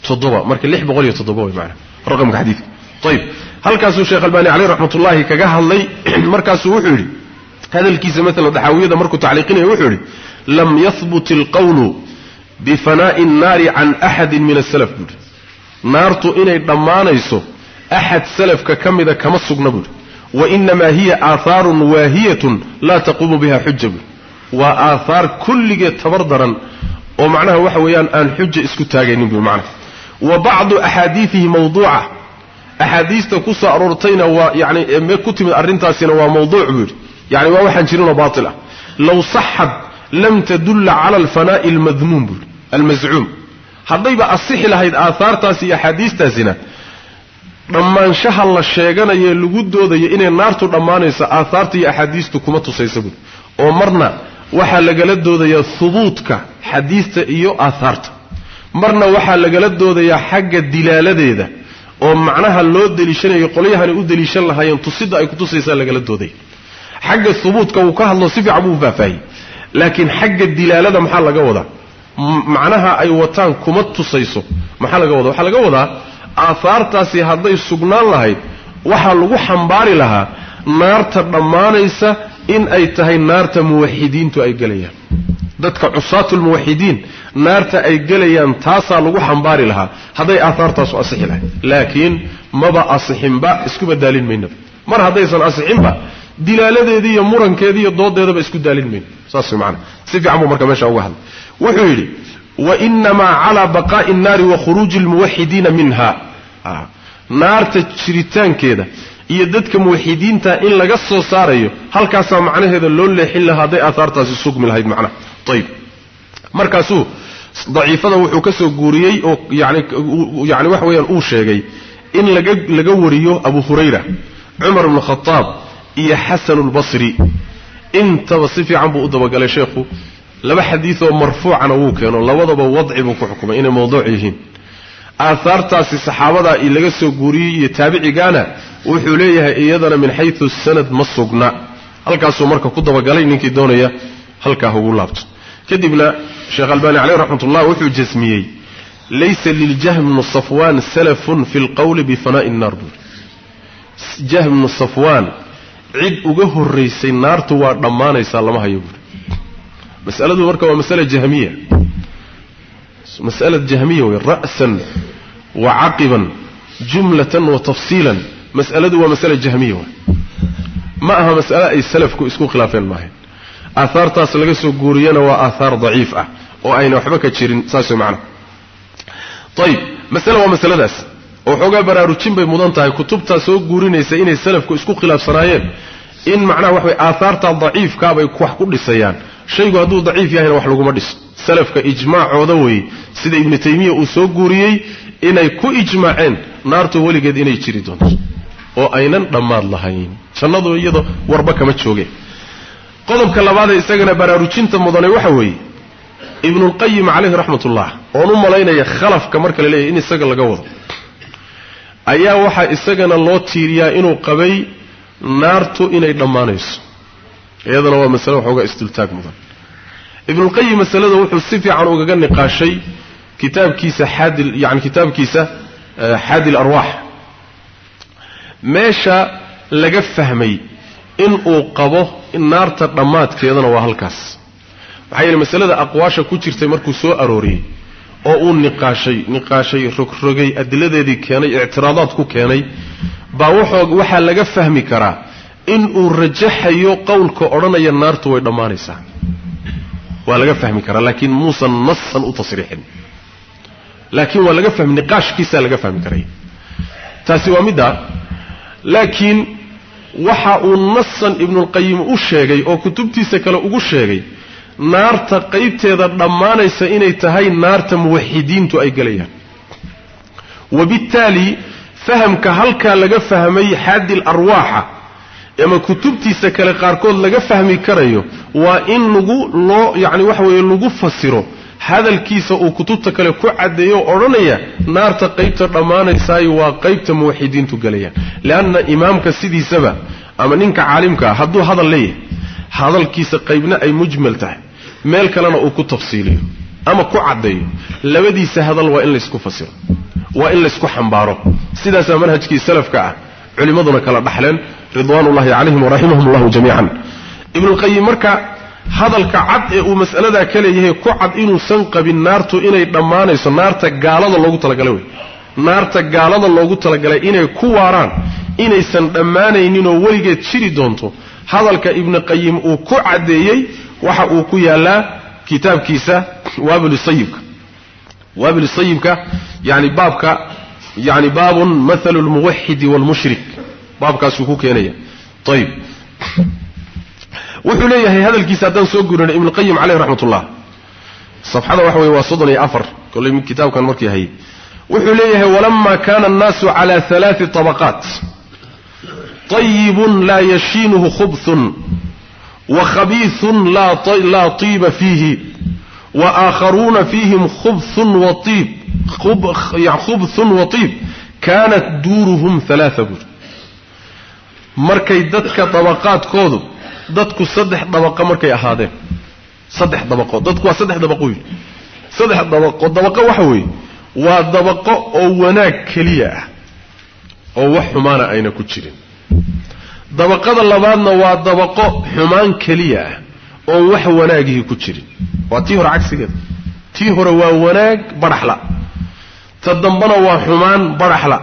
toddoba. Marka lix boqol iyo toddoba way macnaa. Raqamka xadiidka. Ayib halkaasuu sheekh albani caleyh raxmatullaahi kaga hadlay. Markaasuu wuxuu yidhi hadalkiisa maalan daxaawiyada markuu tacliiqinayo wuxuu yidhi lam yahbut alqawlu bifanaa'i annaari can axadin min asalaf buuhi naartu inay dhammaanayso axad salafka ka mida kama sugna buuhi wa inamaa hiya aahaarun waahiyatun laa taquumu biha xuja buuhi waa aahaar kulligeed tabar daran oo macnaha waxa weeyaan aan xuja isku taagaynin buui macnaha wa bacdu axaadiidihi mawduuca axaadiista ku soo aroortayna waa yani ku timid arrintaasina waa mawduuc buu yidhi yani waa waxaan jirinoo baatil ah low saxad lam tadulla cala alfanaa'i almadmuum dhammaanshaha la sheeganayo lagu doodayo inay naartu dhammaanayso aahaarta iyo axaadiistu kuma tusaysa buui oo marna waxaa lagala doodayaa hubuudka xadiista iyo aahaarta. Marna waxaa lagala doodayaa xagga dilaaladeeda oo macnaha loo deliishanayo qolyahani u deliishan lahaayeen tusidda ay kutusaysaa lagala doodaya xagga hubuudka uu ka hadlo si fiican buu faahfaahiyey laakiin xagga dilaalada maxaa laga wadaa? Macnaha ay wataan kuma tusayso maxaa laga wadaa? Waxaa laga wadaa aahaartaasi hadday sugnaan lahayd waxaa lagu xambaari lahaa naarta dhammaanaysa in ay tahay naarta muwaxidiintu ay gelayaan. Dadka cusaatulmuwaxidiin naarta ay gelayaan taasaa lagu xambaari lahaa. Hadday aahaartaasu asixi lahayd. Laakiin maba asixinba iskuba daalin maynaba mar haddaysan asixinba dilaaladeedii iyo murankeedii iyo doodeedaba isku daalin mayno saas macana si fiican buu marka meesha uga hadlay. Wuxuu yidhi wainamaa calaa baqaa'i annaari wa khuruuji almuwaxidiina minha naarta jiritaankeeda iyo dadka muwaxidiinta in laga soo saarayo halkaasaa macnaheeda loo leexin lahaa hadday aahaartaasi sugmi lahayd macnaha ayib markaasuu daciifada wuxuu ka soo guuriyey oo yani yani waxa weeyaan uu sheegay in laga laga wariyo abu hurayra cumar ibnu khataab iyo xasanulbasri intaba si fiican buu u dabagalay sheekhu. Laba xadiidoo marfuucana wuu keeno labadaba wadci buu ku xukumay inay mawduuc yihiin aahaartaasi saxaabadaa i laga soo guuriyey iyo taabicigaana wuxuu leeyahay iyadana min xayu sanad ma sugna. Halkaasuu marka ku dabagalay ninkii doonaya halkaa hugu laabto. Kadibna sheekh albaani caleyh raxmatullah wuxuu jasmiyey laysa liljahmnu safwaan salafun fi lqowli bifanaai nnaar buuri jahmnu safwaan cid uga horraysay naartu waa dhammaanaysaa lama hayo buuri masaladu marka waa masala jahmiya mas'ala jahmiya wey ra'san wa caqiban jumlatan wa tafsiilan. Mas'aladu waa masala jahmiya wey ma aha mas'ale ay salafku isku khilaafeen maahayn aahaartaas laga soo guuriyana waa aahaar daciif ah oo ayna waxba ka jirin saas way macnaha ayib masale waa masaladaas. Oo xoogaa baraarujin bay mudan tahay kutubtaa soo guurinaysa inay salafku isku khilaafsanaayeen in macnaha wax way aahaarta daciifkaabay wax ku dhisayaan. Shaygu hadduu daciif yahayna wax laguma dhiso salafka ijmaacooda weeye sida ibnu taymiya uu soo guuriyey inay ku ijmaaceen naartu weligeed inay jiri doonto oo aynan dhammaad lahayn. Jannadu iyado warba kama joogeen qodobka labaadee isagana baraarujinta mudane waxa weeye ibnulqayim caleyhi raxmatullah oon u malaynaya khalafka marka la leeyahy in isaga laga wado ayaa waxaa isagana loo tiiriyaa inuu qabay naartu inay dhammaanayso. Iyadana waa masale waxoogaa isdultaag mudan ibnulqayim masalada wuxuu si fiican ugaga niqaashay kitaabkiisa xaadil yani kitaabkiisa xaadi larwaax meesha laga fahmay inuu qabo naarta dhammaadkeedana waa halkaas. Maxaa yeele masalada aqwaasha ku jirtay markuu soo arooriyey oo uu niqaashay niqaashay rogrogay adiladeedii keenay ictiraadaad ku keenay baa waxoog waxaa laga fahmi karaa inuu rajaxayo qowlka odhanaya naartu way dhammaanaysaa waa laga fahmi karaa laakiin muusan nasan u tasriixin. Laakiin waa laga fahmi niqaashkiisaa laga fahmi karay. Taasi waa midda. Laakiin waxa uu nasan ibnulqayim u sheegay oo kutubtiisa kale ugu sheegay naarta qaybteeda dhammaanaysa inay tahay naarta muwaxidiintu ay gelayaan. Wabittaali fahamka halkaa laga fahmay xaadil arwaaxa ama kutubtiisa kale qaarkood laga fahmi karayo waa in lagu loo yacni waxa weeye lagu fasiro hadalkiisa uu kutubta kale ku caddeeyo o odhanaya naarta qaybta dhammaanaysaayo waa qaybta muwaxidiintu gelayaan leanna imaamka sidiisaba ama ninka caalimkaa hadduu hadal leeyahay hadalkiisa qaybna ay mujmal tahay meel kalena uu ku tafsiiliyo ama ku caddeeyo. Labadiisa hadal waa in laysku fasiro waa in laysku xambaaro. Sidaasaa manhajkii salafka ah culimmaduna kala dhaxleen ridwaanullahi calayhim waraximahum allahu jamiican. Ibnulqayim marka hadalka cad ee uu mas'aladaa ka leeyahay ku cad inuusan qabin naartu inay dhammaanayso naarta gaalada loogu talagalay wey. Naarta gaalada loogu talagalay inay ku waaraan inaysan dhammaanayninoo weligeed jiri doonto. Hadalka ibnu qayim uu ku caddeeyey waxa uu ku yaallaa kitaabkiisa waabilusayibka waabilusayibka yani baabka yani baabun mathalu lmuwaxidi waalmushrik baabkaasuu ku keenaya ayib wuxuu leeyahay hadalkiisa haddaan soo gurinay ibnuqayim caleyh raxmat ullah safxada waxa weye waa soddon iyo afar kolley kitaabkan markii hayay wuxuu leeyahay walama kana annaasu cala halaati طabaqaat طayibun laa yashiinuhu khubثun wakhabiiثun laa طiiba fiihi waآakharuuna fiihim khubثun waiib khubthun watiib kaanat duuruhum alaaa buuri markay dadka dabaqaadkoodu dadku saddex dabaqo markay ahaadeen saddex dabaqo dadku waa saddex dabaqo yidhi saddex dabaqo dabaqo waxa weeye waa dabaqo oo wanaag keliya ah oo wax xumaana ayna ku jirin dabaqada labaadna waa dabaqo xumaan keliya ah oo wax wanaagihii ku jirin waa tii hore cagsigeeda tii hore waa wanaag badhaxla ta dambana waa xumaan badhaxla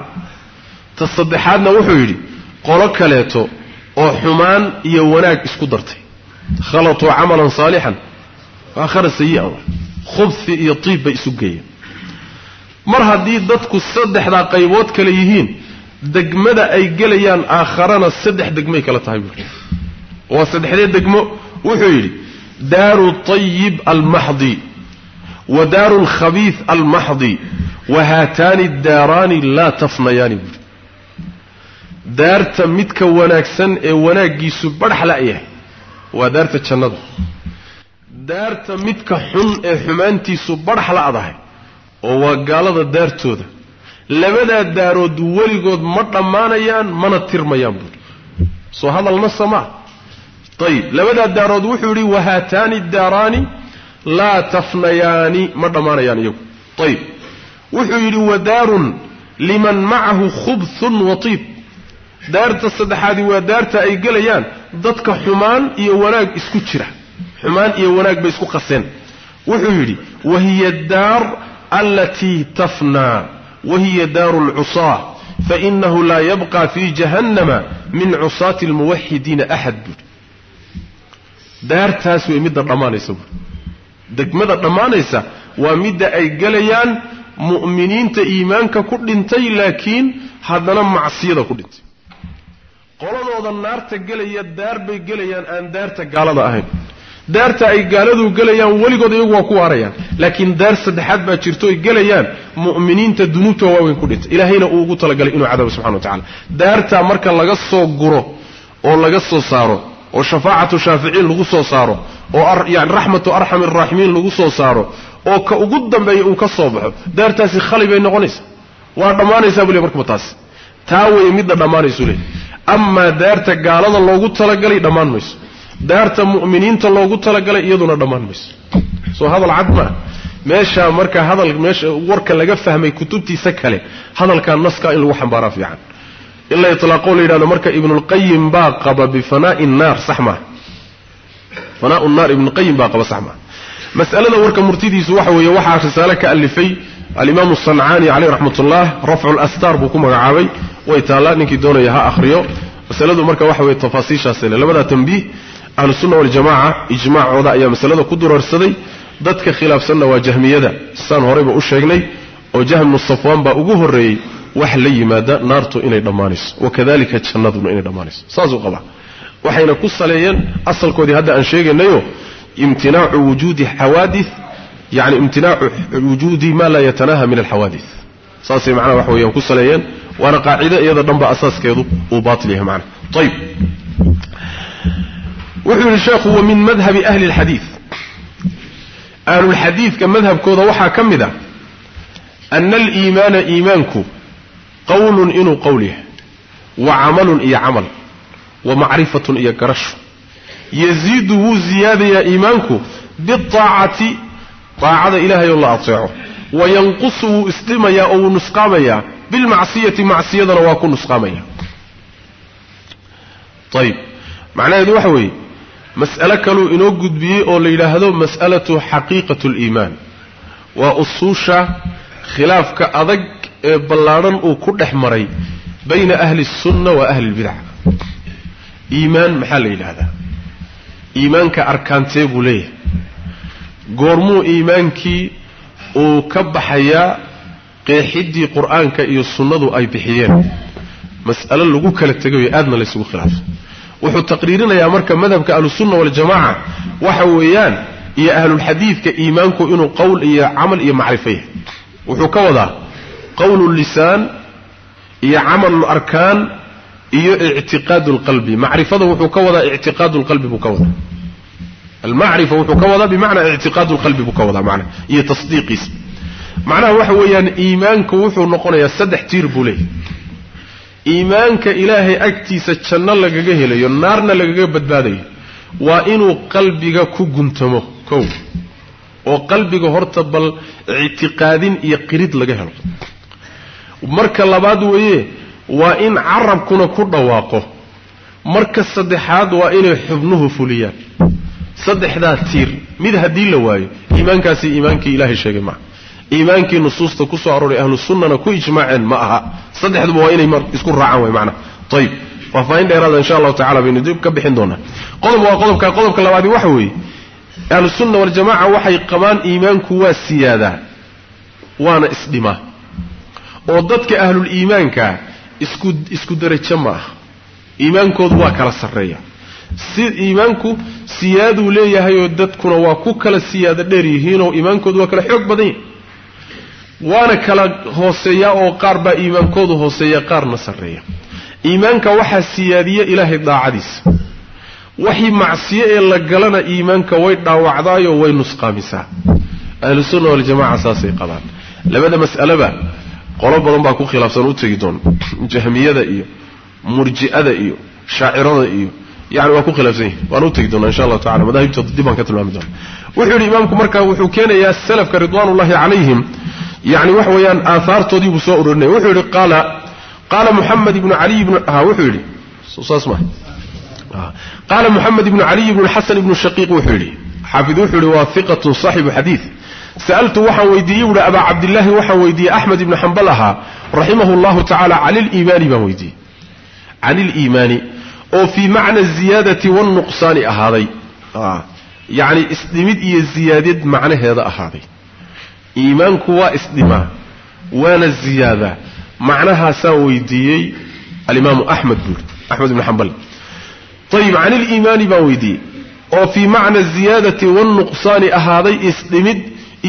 ta saddexaadna wuxuu yidhi qolo kaleeto oo xumaan iyo wanaag isku dartay. Khalatuu camalan saalixan aakhara sayi'an khubsi iyo tiib bay isu geeyeen. Mar haddii dadku saddexdaa qaybood kale yihiin degmada ay gelayaan aakharana saddex degmay kala tahay buuri waa saddexdee degmo wuxuu yidhi daaru طayib almaxdi wa daaru lkhabiid almaxdi wa haataani daaraani laa tafnayaani. Buuri daarta midka wanaagsan ee wanaaggiisu badhax la-yahay waa daarta jannada daarta midka xun ee xumaantiisu badhax la-dahay oo waa gaalada daartooda. Labadaa daarood weligood ma dhammaanayaan mana tirmayaan buuri soo hadalna samaa? Ayib labadaa daarood wuxuu yidhi wahaataani daaraani laa tafnayaani ma dhammaanayaan iyagu. Ayib wuxuu yidhi wadaarun liman macahu khubthun wa tiib. Daarta saddexaadi waa daarta ay gelayaan dadka xumaan iyo wanaag isku jira. Xumaan iyo wanaag bay isku qaseen. Wuxuu yidhi wahiya daar alatii tafnaa wahiya daaru lcusaa fainahu laa yabqa fi jahannama min cusaati lmuwaxidiina axad buuri daartaas way midda dhammaanaysa. buuri degmada dhammaanaysa waa midda ay gelayaan mu'miniinta iimaanka ku dhintay laakiin haddana macsiyada ku dhintay. Qoladooda naarta gelaya daar bay gelayaan aan daarta gaalada ahayn. Daarta ay gaaladu gelayaan weligood iyagu waa ku waarayaan. Laakiin daar saddexaad baa jirto ay gelayaan mu'miniinta dunuubta waaweyn ku dhintay. Ilaahayna uu ugu talagalay inuu cadaabo subxana wa tacala daartaa marka laga soo guro oo laga soo saaro oo shafaacatu shaaficiin lagu soo saaro oo yani raxmatu arxami araaximiin lagu soo saaro oo ka ugu dambeeya uu ka soo baxo daartaasi khali bay noqonaysaa waa dhammaanaysaa bule markaba taas. Taa weeye midda dhammaanaysu le amaa daarta gaalada loogu talagalay dhammaan mayso. Daarta mu'miniinta loogu talagalay iyaduna dhammaan mayso. Soo hadal cad maa meeshaa marka hadal meesha warka laga fahmay kutubtiisa kale hadalkaa naskaa in lagu xambaaraa fiican in la itlaaqo la yidhahdo marka ibnulqayim baa qaba bifanaa'i nnaar sax maa fanaau nnaar ibnulqayim baa qaba sax maa mas'alada warka murtidiisu waxa weeye waxaa risaale ka alifay alimaamu sancaani caleyh raxmat ullah rafcu lastaar buu ku magacaabay. Way taallaa ninkii doonaya ha akhriyo. Masaladu marka waxa weye tafaasiishaasle labadaa tambiih ahlusunna waljamaca ijmaacooda ayaa masalada ku durarsaday. Dadka khilaafsanna waa jahmiyada. Saan horeyba u sheegnay oo jahmnu safwaan baa ugu horreeyey wax la yimaada naartu inay dhammaanayso wakadalika jannaduna inay dhammaanayso. Saasuu qabaa. Waxayna ku saleeyeen asalkoodii hadda aan sheegaynayo imtinaacu wujuudi xawaadith yani imtinaacu wujuudi ma laa yatanaha min alxawaadith saasay macnaha wax weeyaan ku saleeyeen waana qaacide iyada dhanba asaaskeedu uu baatil yahay macnaha. Ayib wuxuu yidhi sheekhu wa min madhabi ahli اlxadiid ahlulxadiidka madhabkooda waxaa ka mid a ana aliimaana iimaanku qowlun inuu qowl yahay. Wa camalun iyo camal. Wa macrifatun iyo garasho yaziidu wuu ziyaadayaa iimaanku biaacati daacada ilaahay oo la ateeco wa yanqusu wuu isdhimayaa oo wuu nusqaamayaa. Bilmacsiyati macsiyadana waa ku nusqaamaya. Ayib macnaheedu waxa weeye mas'alo kaluu inoo gudbiyey oo la yidhaahdo mas'alatu xaqiiqat liimaan waa usuusha khilaafka adag ee ballaadhan uu ku dhex maray bayna ahli اsunna wa ahli اlbidac iimaan maxaa la yidhaahdaa? Iimaanka arkaantee buu leeyahay. Goormuu iimaankii uu ka baxayaa qeexiddii qur'aanka iyo sunnadu ay bixiyeen. Mas'alo lagu kala tegayo aadna laysugu khilaafay wuxuu taqriirinayaa marka madhabka ahlusunna waljamaca waxa weeyaan iyo ahlulxadiidka iimaanku inuu qowl iyo camal iyo macrifo yahay. Wuxuu ka wadaa qowlu lisaan iyo camalu larkaan iyo ictiqaadu lqalbi macrifada wuxuu ka wadaa ictiqaadu lqalbi buu ka wadaa. Almacrifa wuxuu ka wadaa bimacnaa ictiqaadu lqalbi buu ka wadaa macnaa iyo tasdiiqiisa macnaha waxa weeyaan iimaanku wuxuu noqonayaa saddex tiir buu leeyahy iimaanka ilaahay agtiisa janno lagaga helayo naarna lagaga badbaadayo waa inuu qalbiga ku guntamo kow. Oo qalbiga horta bal ictiqaadin iyo qirid laga helo marka labaad weeye waa in carabkuna ku dhawaaqo. Marka saddexaad waa inay xubnuhu fuliyaan. Saddexdaa tiir. Mid haddii la waayo iimaankaasi iimaankii ilaahay sheegay maaha iimaankii nusuusta ku soo arooray ahlu sunnana ku ijmaaceen ma aha. Saddexduba waa inay isku raacaan way macnaha. Ayib faahfaahin dheeraada insha allahu tacala baynu dib ka bixin doonaa. Qodob waa qodobka qodobka labaadi waxa weeye ahlusunna waljamaca waxay qabaan iimaanku waa siyaadaa waana isdhimaa oo dadka ahlul iimaanka isku isku derajo ma aha. Iimaankoodu waa kala sarreeya. Si iimaanku siyaaduu leeyahayoo dadkuna waa ku kala siyaado dheer yihiinoo iimaankoodu waa kala xoog badan yahi waana kala hooseeyaa oo qaar baa iimaankoodu hooseeya qaarna sarreeya. Iimaanka waxaa siyaadiya ilaahay daacadiisa. Waxii macsiyo ee la galana iimaanka way dhaawacdaayo way nusqaamisaa. Ahlusunna waljamaca saasay qabaan. Labada mas'aleba qolo badan baa ku khilaafsan u tegi doona jahmiyada iyo murji'ada iyo shaacirada iyo yani waa ku khilaafsan yihiin waan u tegi doonaa insha allahu tacala madaahibtooda dib baan ka tilmaami doona wuxuu yidhi imaamku marka wuxuu keenayaa salafka ridwaanullahi calayhim yani waxa weeyaan aahaartoodii buu soo ururinaya wuxuu yidhi qaala qaala muxamed ibnu caliy ibnu ha wuxuu yidhi saas ma qaala muxamed ibnu caliy ibnu xasan ibnu shaqiiq wuxuu yidhi. Xaafid wuxuu yidhi waa hiqatun saaxibu xadiid sa'altu waxaan weydiiyey buuhi abaa cabdillaahi waxaan weydiiyey axmed ibnu xambal ahaa raximahu llahu tacala cani liimaani baan weydiiyey cani liimaani oo fii macna ziyaadati wannuqsaani ahaaday yacni isdhimid iyo ziyaadad macnaheeda ahaaday iimaanku waa isdhimaa waana ziyaadaa macnahaasaan weydiiyey alimaamu axmed buuhi axmed ibnu xambal ayib cani liimaani baan weydiiyey oo fii macna ziyaadati wannuqsaani ahaaday isdhimid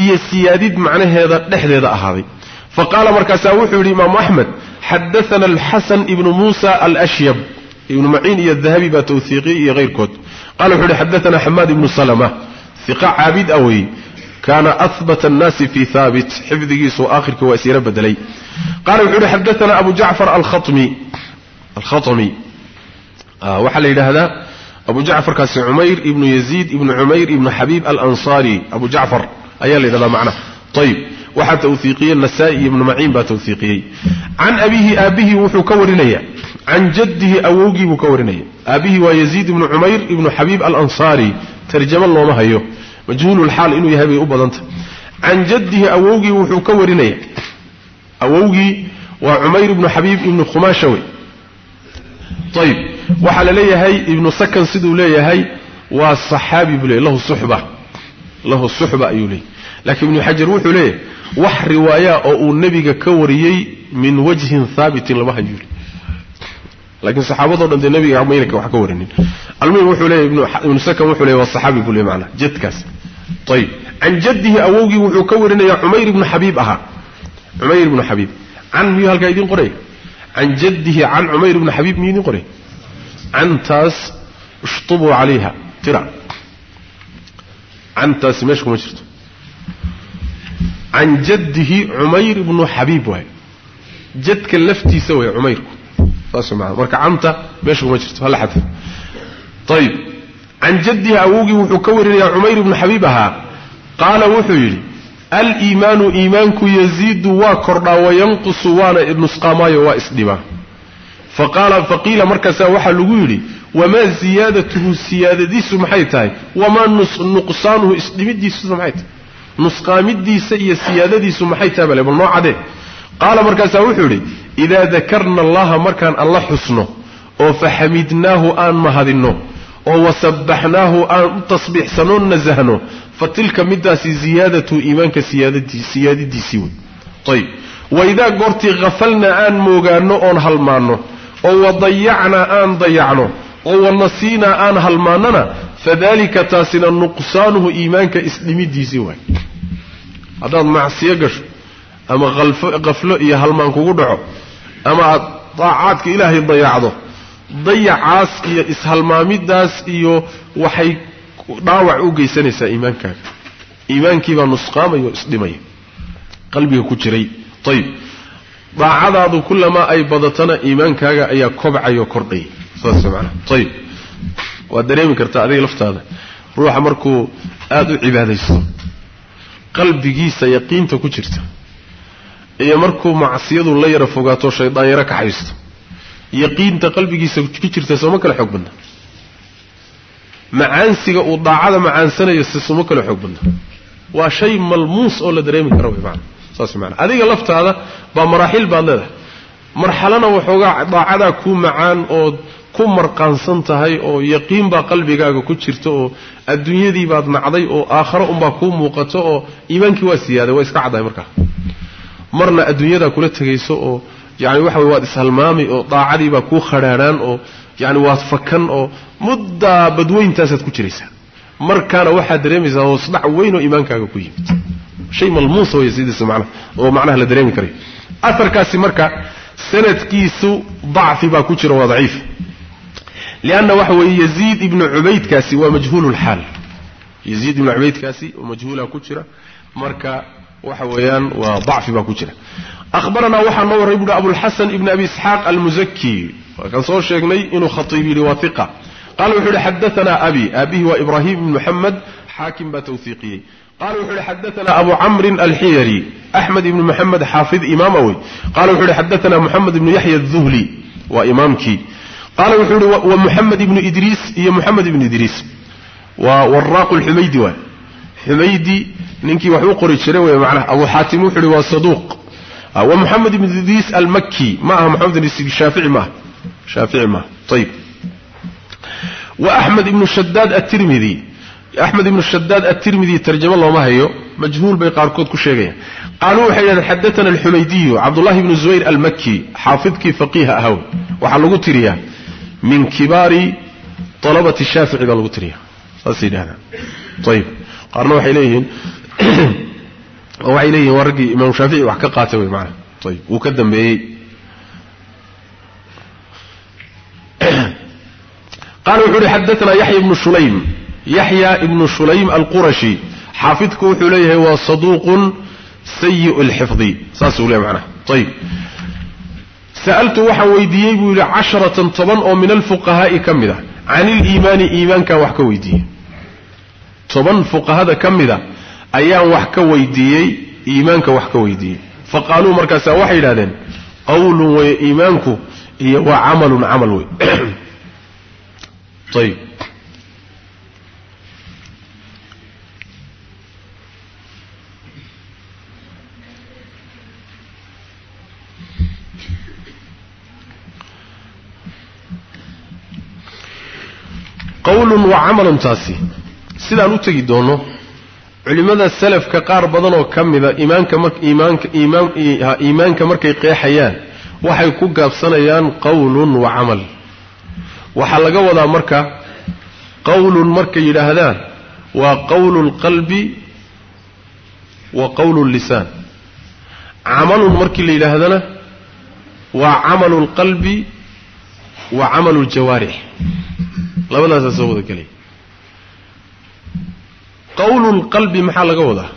iyo siyaadid macnaheeda dhexdeeda ahaaday. Fa qaala markaasaa wuxuu yidhi imaamu axmed xadaana alxasan ibnu muusa alashyab. Ibnu maciin iyo dahabi baa tawhiiqiyey iyo hayrkood qala wuxuu yihi xadaana xamaad ibnu salama. Iqa caabid a wey kaana ahbata annaasi fii haabit xifdigiisu aakhirka waa isyaro bedelay qala wuxuu yihi xadaana abu jacfar alkhatmi. Alkhatmi. Waxaa la yidhaahdaa abu jacfarkaasi cumayr ibnu yaziid ibnu cumayr ibnu xabiib alansaari abu jacfar ayaa la yidhahdaa macnaha ayib waxaa tawhiiqiyey nasaa-i ibnu maciin baa tawhiiqiyey can abihi aabihii wuxuu ka warinaya can jaddihi awowgii buu ka warinaya aabihii waa yaziid ibnu cumayr ibnu xabiib alansaari. Tarjamo looma hayo. Majhuululxaal inuu yahay bay u badantah can jaddihi awowgii wuxuu ka warinaya awowgii waa cumayr ibnu xabiib ibnu khumaasha wey. Ayib waxaa la leeyahay ibnu sakan siduu leeyahay waa saxaabi buu leeyahy lahu suxba lahu suxba ayuu leeyahy. Laakiin ibnu xajar wuxuu leeyahay wax riwaayaa oo uu nebiga ka wariyey min wajhin haabitin lama hayuu laakiin saxaabadoo dhan dee nebiga maynaka wax ka warinin. Almuhim wuxuu leeyahy ibnu sakan wuxuu leeyahy waa saxaabi buu leeyahy macnaa jadkaas. Ayib can jaddihi awowgii wuxuu ka warinayaa cumayr ibnu xabiib ahaa. Cumayr ibnu xabiib. Can miyuu halkaa idiin qoraya can jaddihi can cumayr ibnu xabiib miyuu idiin qoraya cantaas ishtubuu calayha tira cantaasi meesha kuma jirto can jaddihi cumayr ibnu xabiib waay jadka laftiisa way cumayrku saas maa marka canta meesha kuma jirto hala xadf ayib can jaddihi awowgii wuxuu ka warinayaa cumayr ibnu xabiib ahaa qaala wuxuu yidhi aliimaanu iimaanku yaziidu waa kordhaa wayanqusu waana nusqaamaayo waa isdhibaa faqiila markaasaa waxaa lagu yidhi wamaa ziyaadatuhu siyaadadiisu maxay tahay? Wamaa nuqsaanuhu isdhimidiisu maxay tahay? Nusqaamidiisa iyo siyaadadiisu maxay tahay bale bal noo cadee? Qaala markaasaa wuxuu yidhi idaa dakarna allaha markaan alla xusno oo faxamidnaahu aan mahadinno oo wasabbaxnaahu aan u tasbiixsanoo nasahno fa tilka midaasi ziyaadatu iimaanka siyaadadiisii wey. Ayib. Waidaa goortii hafalna aan moogaanno oon halmaanno oo wadayacnaa aan dayacno oo wanasiinaa aan halmaannana fadalika taasina nuqsaanuhu iimaanka isdhimidiisii waay. Haddaad macsiyo gasho ama khaflo iyo halmaan kugu dhaco ama aad daacaadka ilaahay dayacdo dayacaas iyo ishalmaamidaas iyo waxay dhaawac u geysanaysaa iimaankaaga iimaankiibaa nusqaamaya oo isdhimaya qalbiga ku jiray. Ayib daacadaadu kulamaa ay badatana iimaankaaga ayaa kobcaya oo ayib waad dareemi kartaa adiga laftaada. Ruuxa markuu aada u cibaadaysto qalbigiisa yaqiinta ku jirta iyo markuu macsiyadu la yara fogaato shaydaan yaro kaxaysto yaqiinta qalbigiisa ku jirta sooma kale xoog badna? Macaansiga uu daacada macaansanayo si suma kale xoog badna? Waa shay malmuus oo la dareemi kara wy maana saas maana adiga laftaada baa maraaxil baad leedahay. Marxalana waxoogaa daacadaa ku macaan ood ku marqaansan tahay oo yaqiin baa qalbigaaga ku jirta oo adduunyadii baad nacday oo aakharo unbaa kuu muuqato oo iimaankii waa siyaaday waa iska caddahay markaa. Marna adduunyadaa kula tegayso oo yani waxa waad ishalmaami oo daacadii baa kuu khadhaadhaan oo yani waad fakan oo muddaa badweyntaasaad ku jiraysaa. Markaana waxaad dareemaysaa hoosdhac weyn oo iimaankaaga ku yimid. Shay malmuusa wey sidiisa macnaha oo macnaha la dareemi karayo aharkaasi marka sanadkiisu dacfi baa ku jira waa daciif lianna waxa weeye yaziid ibnu cubaydkaasi waa majhuulu lxaal yaziid ibnu cubaydkaasi oo majhuula ku jira marka waxa weeyaan waa dacfi baa ku jira ahbaranaa waxaa noo warray buuhi abulxasan ibn abi isxaaq almuzaki waa kan soo sheegnay inuu khatiib yidhi waa iqa qaala wuxuu yihi xadaanaa abi aabihi waa ibraahim ibn muxamed xaakim baa tawhiiqiyey qala wuxuu yihi xadaana abu camrin alxiyari axmed ibnu moxamed xaafid imaama wey qala wuxuu yihi xadaana moxamed ibnu yaxya aduhli waa imaamkii qaala wuxuu yihi wa moxamed ibnu idriis iyo moxamed ibnu idriis waa waraaqu lxumaydi waay. Xumaydi ninkii wax qori jiray wey macnaha abu xaatim wuxuu yihi waa saduuq. Wa moxamed ibnu idriis almaki ma aha moxamed ibn shaafici maaha shaafici maaha ayib wa axmed ibnu shadaad atirmidi axmed ibnu shadaad atirmidi tarjamo looma hayo majhuul bay qaarkood ku sheegayaan. Qaaluu waxay yidhahdeen xadaana alxumaydiyu cabdullahi ibnu zubayr almaki xaafidkii faqiiha ahaw. Waxaa lagu tiriyaa min kibaari alabati shaafici baa lagu tiriya saasay yidhahdaan ayib qaarna waxay leeyihiin waxay leeyihiin waa raggii imaam shaafici wax ka qaatay wey maana ayib wuu ka dambeeyey. Qala wuxuu uhi xadaana yaxya ibnu shulaym. Yaxya ibnu shulaym alqurashi. Xaafidku wuxuu leeyahay waa saduuqun sayi lxifdi saasuu leeyahy macnaha. Ayib sa'altu waxaan weydiiyey buu yidhi casharatan toban oo min alfuqahaa'i ka mid a can iliimaani iimaankan wax ka weydiiyey toban fuqahada ka mida ayaan wax ka weydiiyey iimaanka wax ka weydiiyey faqaaluu markaasa waxay yidhahdeen qawlun wey iimaanku iyo waa camalun camal wey ayib qawlun wa camalun taasi. Sidaan u tegi doono culimmada salafka qaar badan oo ka mida iimaanka mar iimaanka iimaan iimaanka markay qeexayaan waxay ku gaabsanayaan qawlun wa camal. Waxaa laga wadaa marka qawlun markay yidhaahdaan waa qawlu lqalbi wa qawlu llisaan camalun markii la yidhaahdana waa camalu lqalbi wa camalu ljawaarix labadaasaa soo wada gelaya qawlu lqalbi maxaa laga wadaa?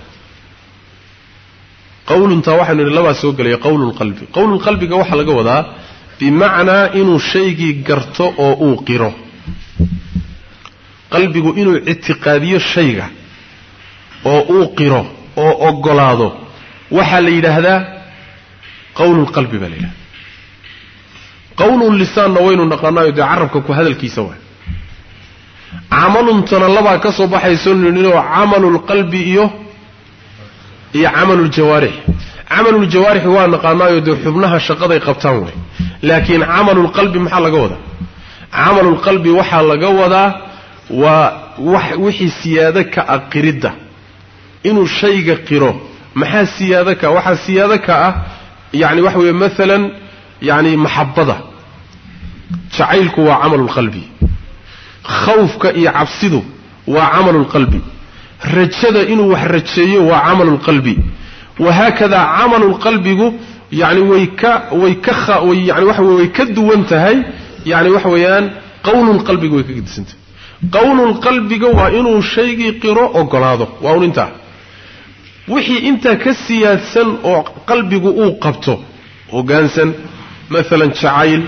Qawluntaa waxaynu idhi labaa soo gelaya qawlu lqalbi qawlulqalbiga waxaa laga wadaa bimacnaa inuu shaygii garto oo uu qiro. Qalbigu inuu ictiqaadiyo shayga oo uu qiro oo ogolaado waxaa la yidhaahdaa qawlulqalbi baa la yidhahda qawlulisaanna waynu naqaanaayo dee carabka ku hadalkiisa waay camaluntana labaa ka soo baxayso ninoo camalulqalbi iyo iyo camaluljawaarix camaluljawaarixi waa naqaanaayo dee xubnaha shaqaday qabtaan wey laakiin camalulqalbi maxaa laga wadaa? Camalulqalbi waxaa laga wadaa waa wixii siyaado ka ah qiridda. Inuu shayga qiro maxaa siyaado ka waxaa siyaado ka ah yacni waxa weeye maalan yacni maxabada. Jacaylku waa camalulqalbi khawfka iyo cabsidu waa camalulqalbi rajada inuu wax rajeeyo waa camalulqalbi wahaakadaa camalulqalbigu yani way ka way ka yani waxa way ka duwan tahay yani waxa weeyaan qawlulqalbiga way ka gedisan tahay qawlulqalbiga waa inuu shaygii qiro ogolaado waa un intaa. Wixii intaa ka siyaadsan oo qalbigu uu qabto hogaansan maalan jacayl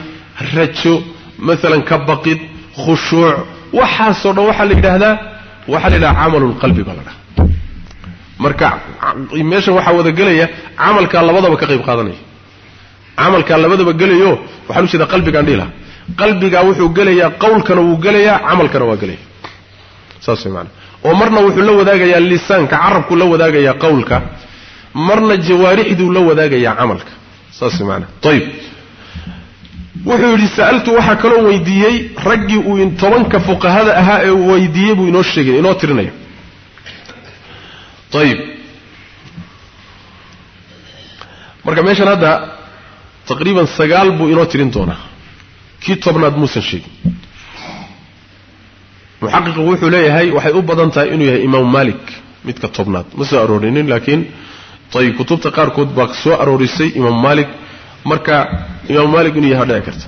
rajo maalan ka baqid khushuuc. Waxaasoo dhan waxaa la yidhaahdaa waxaa la yidhahdaa camalulqalbi baa la dhaha marka meeshan waxaa wada gelaya camalkaa labadaba ka qayb qaadanaya. Camalkaa labadaba gelayo waxaan u jeedaa qalbigaan dhihi lahaa qalbigaa wuxuu gelayaa qawlkana wuu gelayaa camalkana waa gelaya saas way maanaa oo marna wuxuu la wadaagayaa lisaanka carabku la wadaagayaa qawlka marna jawaarixduu la wadaagayaa camalka. Saas way maanaa ayib wuxuu yidhi sa'altu waxaa kaloo weydiiyey raggii uu tobanka fuqahada ahaa ee weydiiyey buu inoo sheegay inoo tirinaya ayib marka meeshan hadda taqriiban sagaal buu inoo tirin doonaa. Kii tobnaad muusan sheegin. Muxaqiqu wuxuu leeyahay waxay u badan tahay inuu yahay imaam malik midka tobnaad. Ma soo aroorinin laakiin ayib kutubta qaarkood baa soo aroorisay imaam malik marka imaam maalik inuu yahay dhici karta.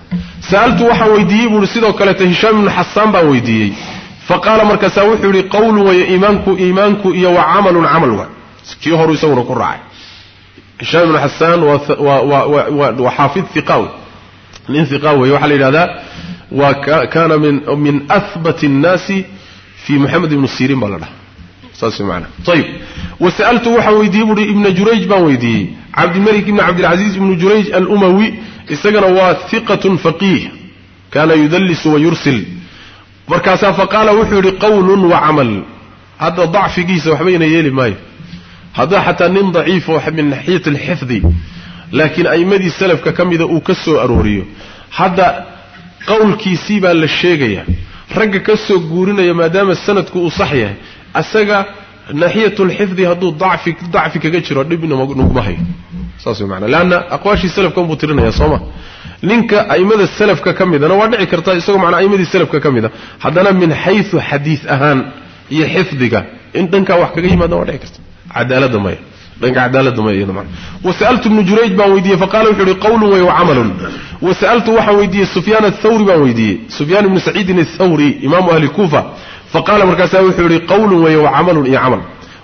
Sa'altu waxaan weydiiyey buuhi sidoo kaleeto hishaam ibnu xasaan baan weydiiyey. Fa qaala markaasaa wuxuu yidhi qowlun wayo iimaanku iimaanku iyo wa camalun camal wa kii horu isaguna ku raacay. Hishaam ibnu xasaan waa xaafid iqaaw nin iqaa wey waxaa la yidhahdaa waa kaana min ahbat الnaasi fi moxamed ibnu sirin baa la dhaha ayib wasa'altu waxaan weydiiyey buuhi ibna jurayj baan weydiiyey. Cabdilmalik ibni cabdilcaziiz ibnu jurayj alumawi isagana waa hiqatun faqiih kaana yudallisu wayursil markaasaa faqaala wuxuu yidhi qowlun wa camal. Hadda dacfigiisa waxba ina yeeli maayo. Haddaa xataa nin daciif oo min naxiyat alxifdi. Laakiin a'immadii salafka ka mida uu ka soo arooriyo. Hadda qowlkiisii baa la sheegaya ragga ka soo guurinaya maadaama sanadku uu sax yahay asaga naxiyatulxifdi hadduu dacfi dacfi kaga jiro dhibna nuguma hayo saas way maanaa leanna aqwaashii salafkan buu tirinaya sooma ninka a'immada salafka ka midana waa dhici karta isagoo macnaa a'immadii salafka ka mida haddana min xaysu xadiis ahaan iyo xifdiga in dhankaa wax kaga yimaadna waa dhici karta cadaaladda maya dhanka cadaaladda maya iyada macna wasa'altu ibnu jurayj baan weydiiyey faqala wuxuu yihi qowlun way wa camalun wasa'altu waxaan weydiiyey sufyaan athawri baan weydiiyey sufyaan ibnu saciidin athawri imaamu ahli kuufa faqala markaasaa wuxuu yihi qowlun weeye wa camalun iyo camal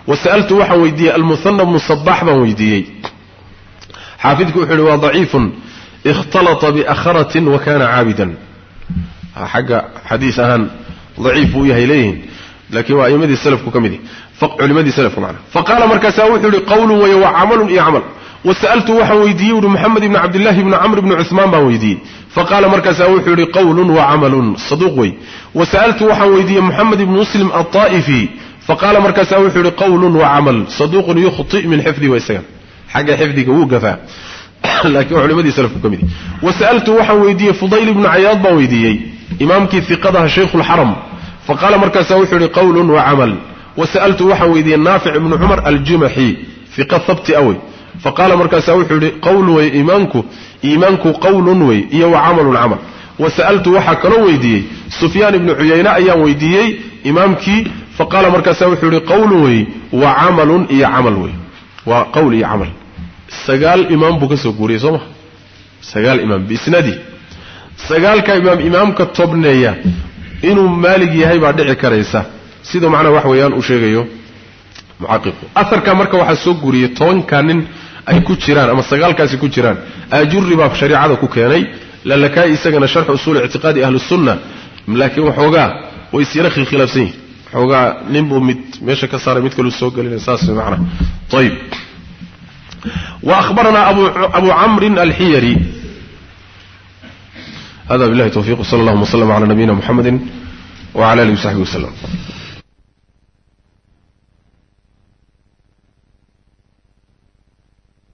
wasa'altu waxaan weydiiyey almuhana bnu baan weydiiyey xaafidku wuxuu yihi waa daciifun ikhtalata biakharatin wa kana caabidan xagga xadiis ahaan daciif buu yahay leeyihiin laakiin waa a'imadii salafku ka mid culimadii salafka macna faqaala markaasaa wuxuu yihi qowlun weeye wa camalun iyo camal wasa'altu waxaan weydiiyey uhi moxamed ibni cabdillahi ibni camr ibni cuhmaan baan weydiiyey. Faqaala markaasaa wuxuu yihi qowlun wa camalun saduuq wey. Wasa'altu waxaan weydiiyey moxamed ibni muslim alطaa'ifi faqaala markaasaa wuxuu yihi qowlun wa camal saduuqun yukhti min xifdihi wa isagan xagga xifdiga wuu gafaa. Laakiin waa culimadii salafku ka mid wasa'altu waxaan weydiiyey fudayl ibnu cayaad baan weydiiyey imaamkii iqadaha shaykhu lxaram faqaala markaasaa wuxuu yihi qowlun wa camal. Wasa'altu waxaan weydiiyey naafic ibnu cumar aljumaxi iqa habti awey faqaala markaasaa wuxuu yihi qowl wey iimaanku iimaanku qowlun wey iyo wa camalun camal. Wasa'altu waxaa kaloo weydiiyey sufyaan ibnu cuyayne ayaan weydiiyey imaamkii. Faqaala markaasaa wuxuu yihi qowlun wey wa camalun iyo camal wey waa qowl iyo camal. Sagaal imaam buu ka soo guuriyey soo ma? Sagaal imaam biisnadi sagaalka imaam imaamka tobneeya inuu maalig yahay baa dhici karaysa. Sida macnaha wax weeyaan uu sheegayo mucaqiqu aharka marka waxaa soo guuriyey tobankaa nin ay ku jiraan ama sagaalkaasi ku jiraan aajuri baa shariicada ku keenay. Lalakaai isagana sharxu usuuli ictiqaadi ahli sunna laakiin waxoogaa way isyara khilkhilaafsan yihiin waxoogaa nin buu mid meesha ka saaray mid kaluu soo gelinay saas ayib wa ahbaranaa abu camrin alxiyari hada billahi tawfiq sala allahuma w sllam cala nabiyina muxamedi wcala alihi wasaxbi waslem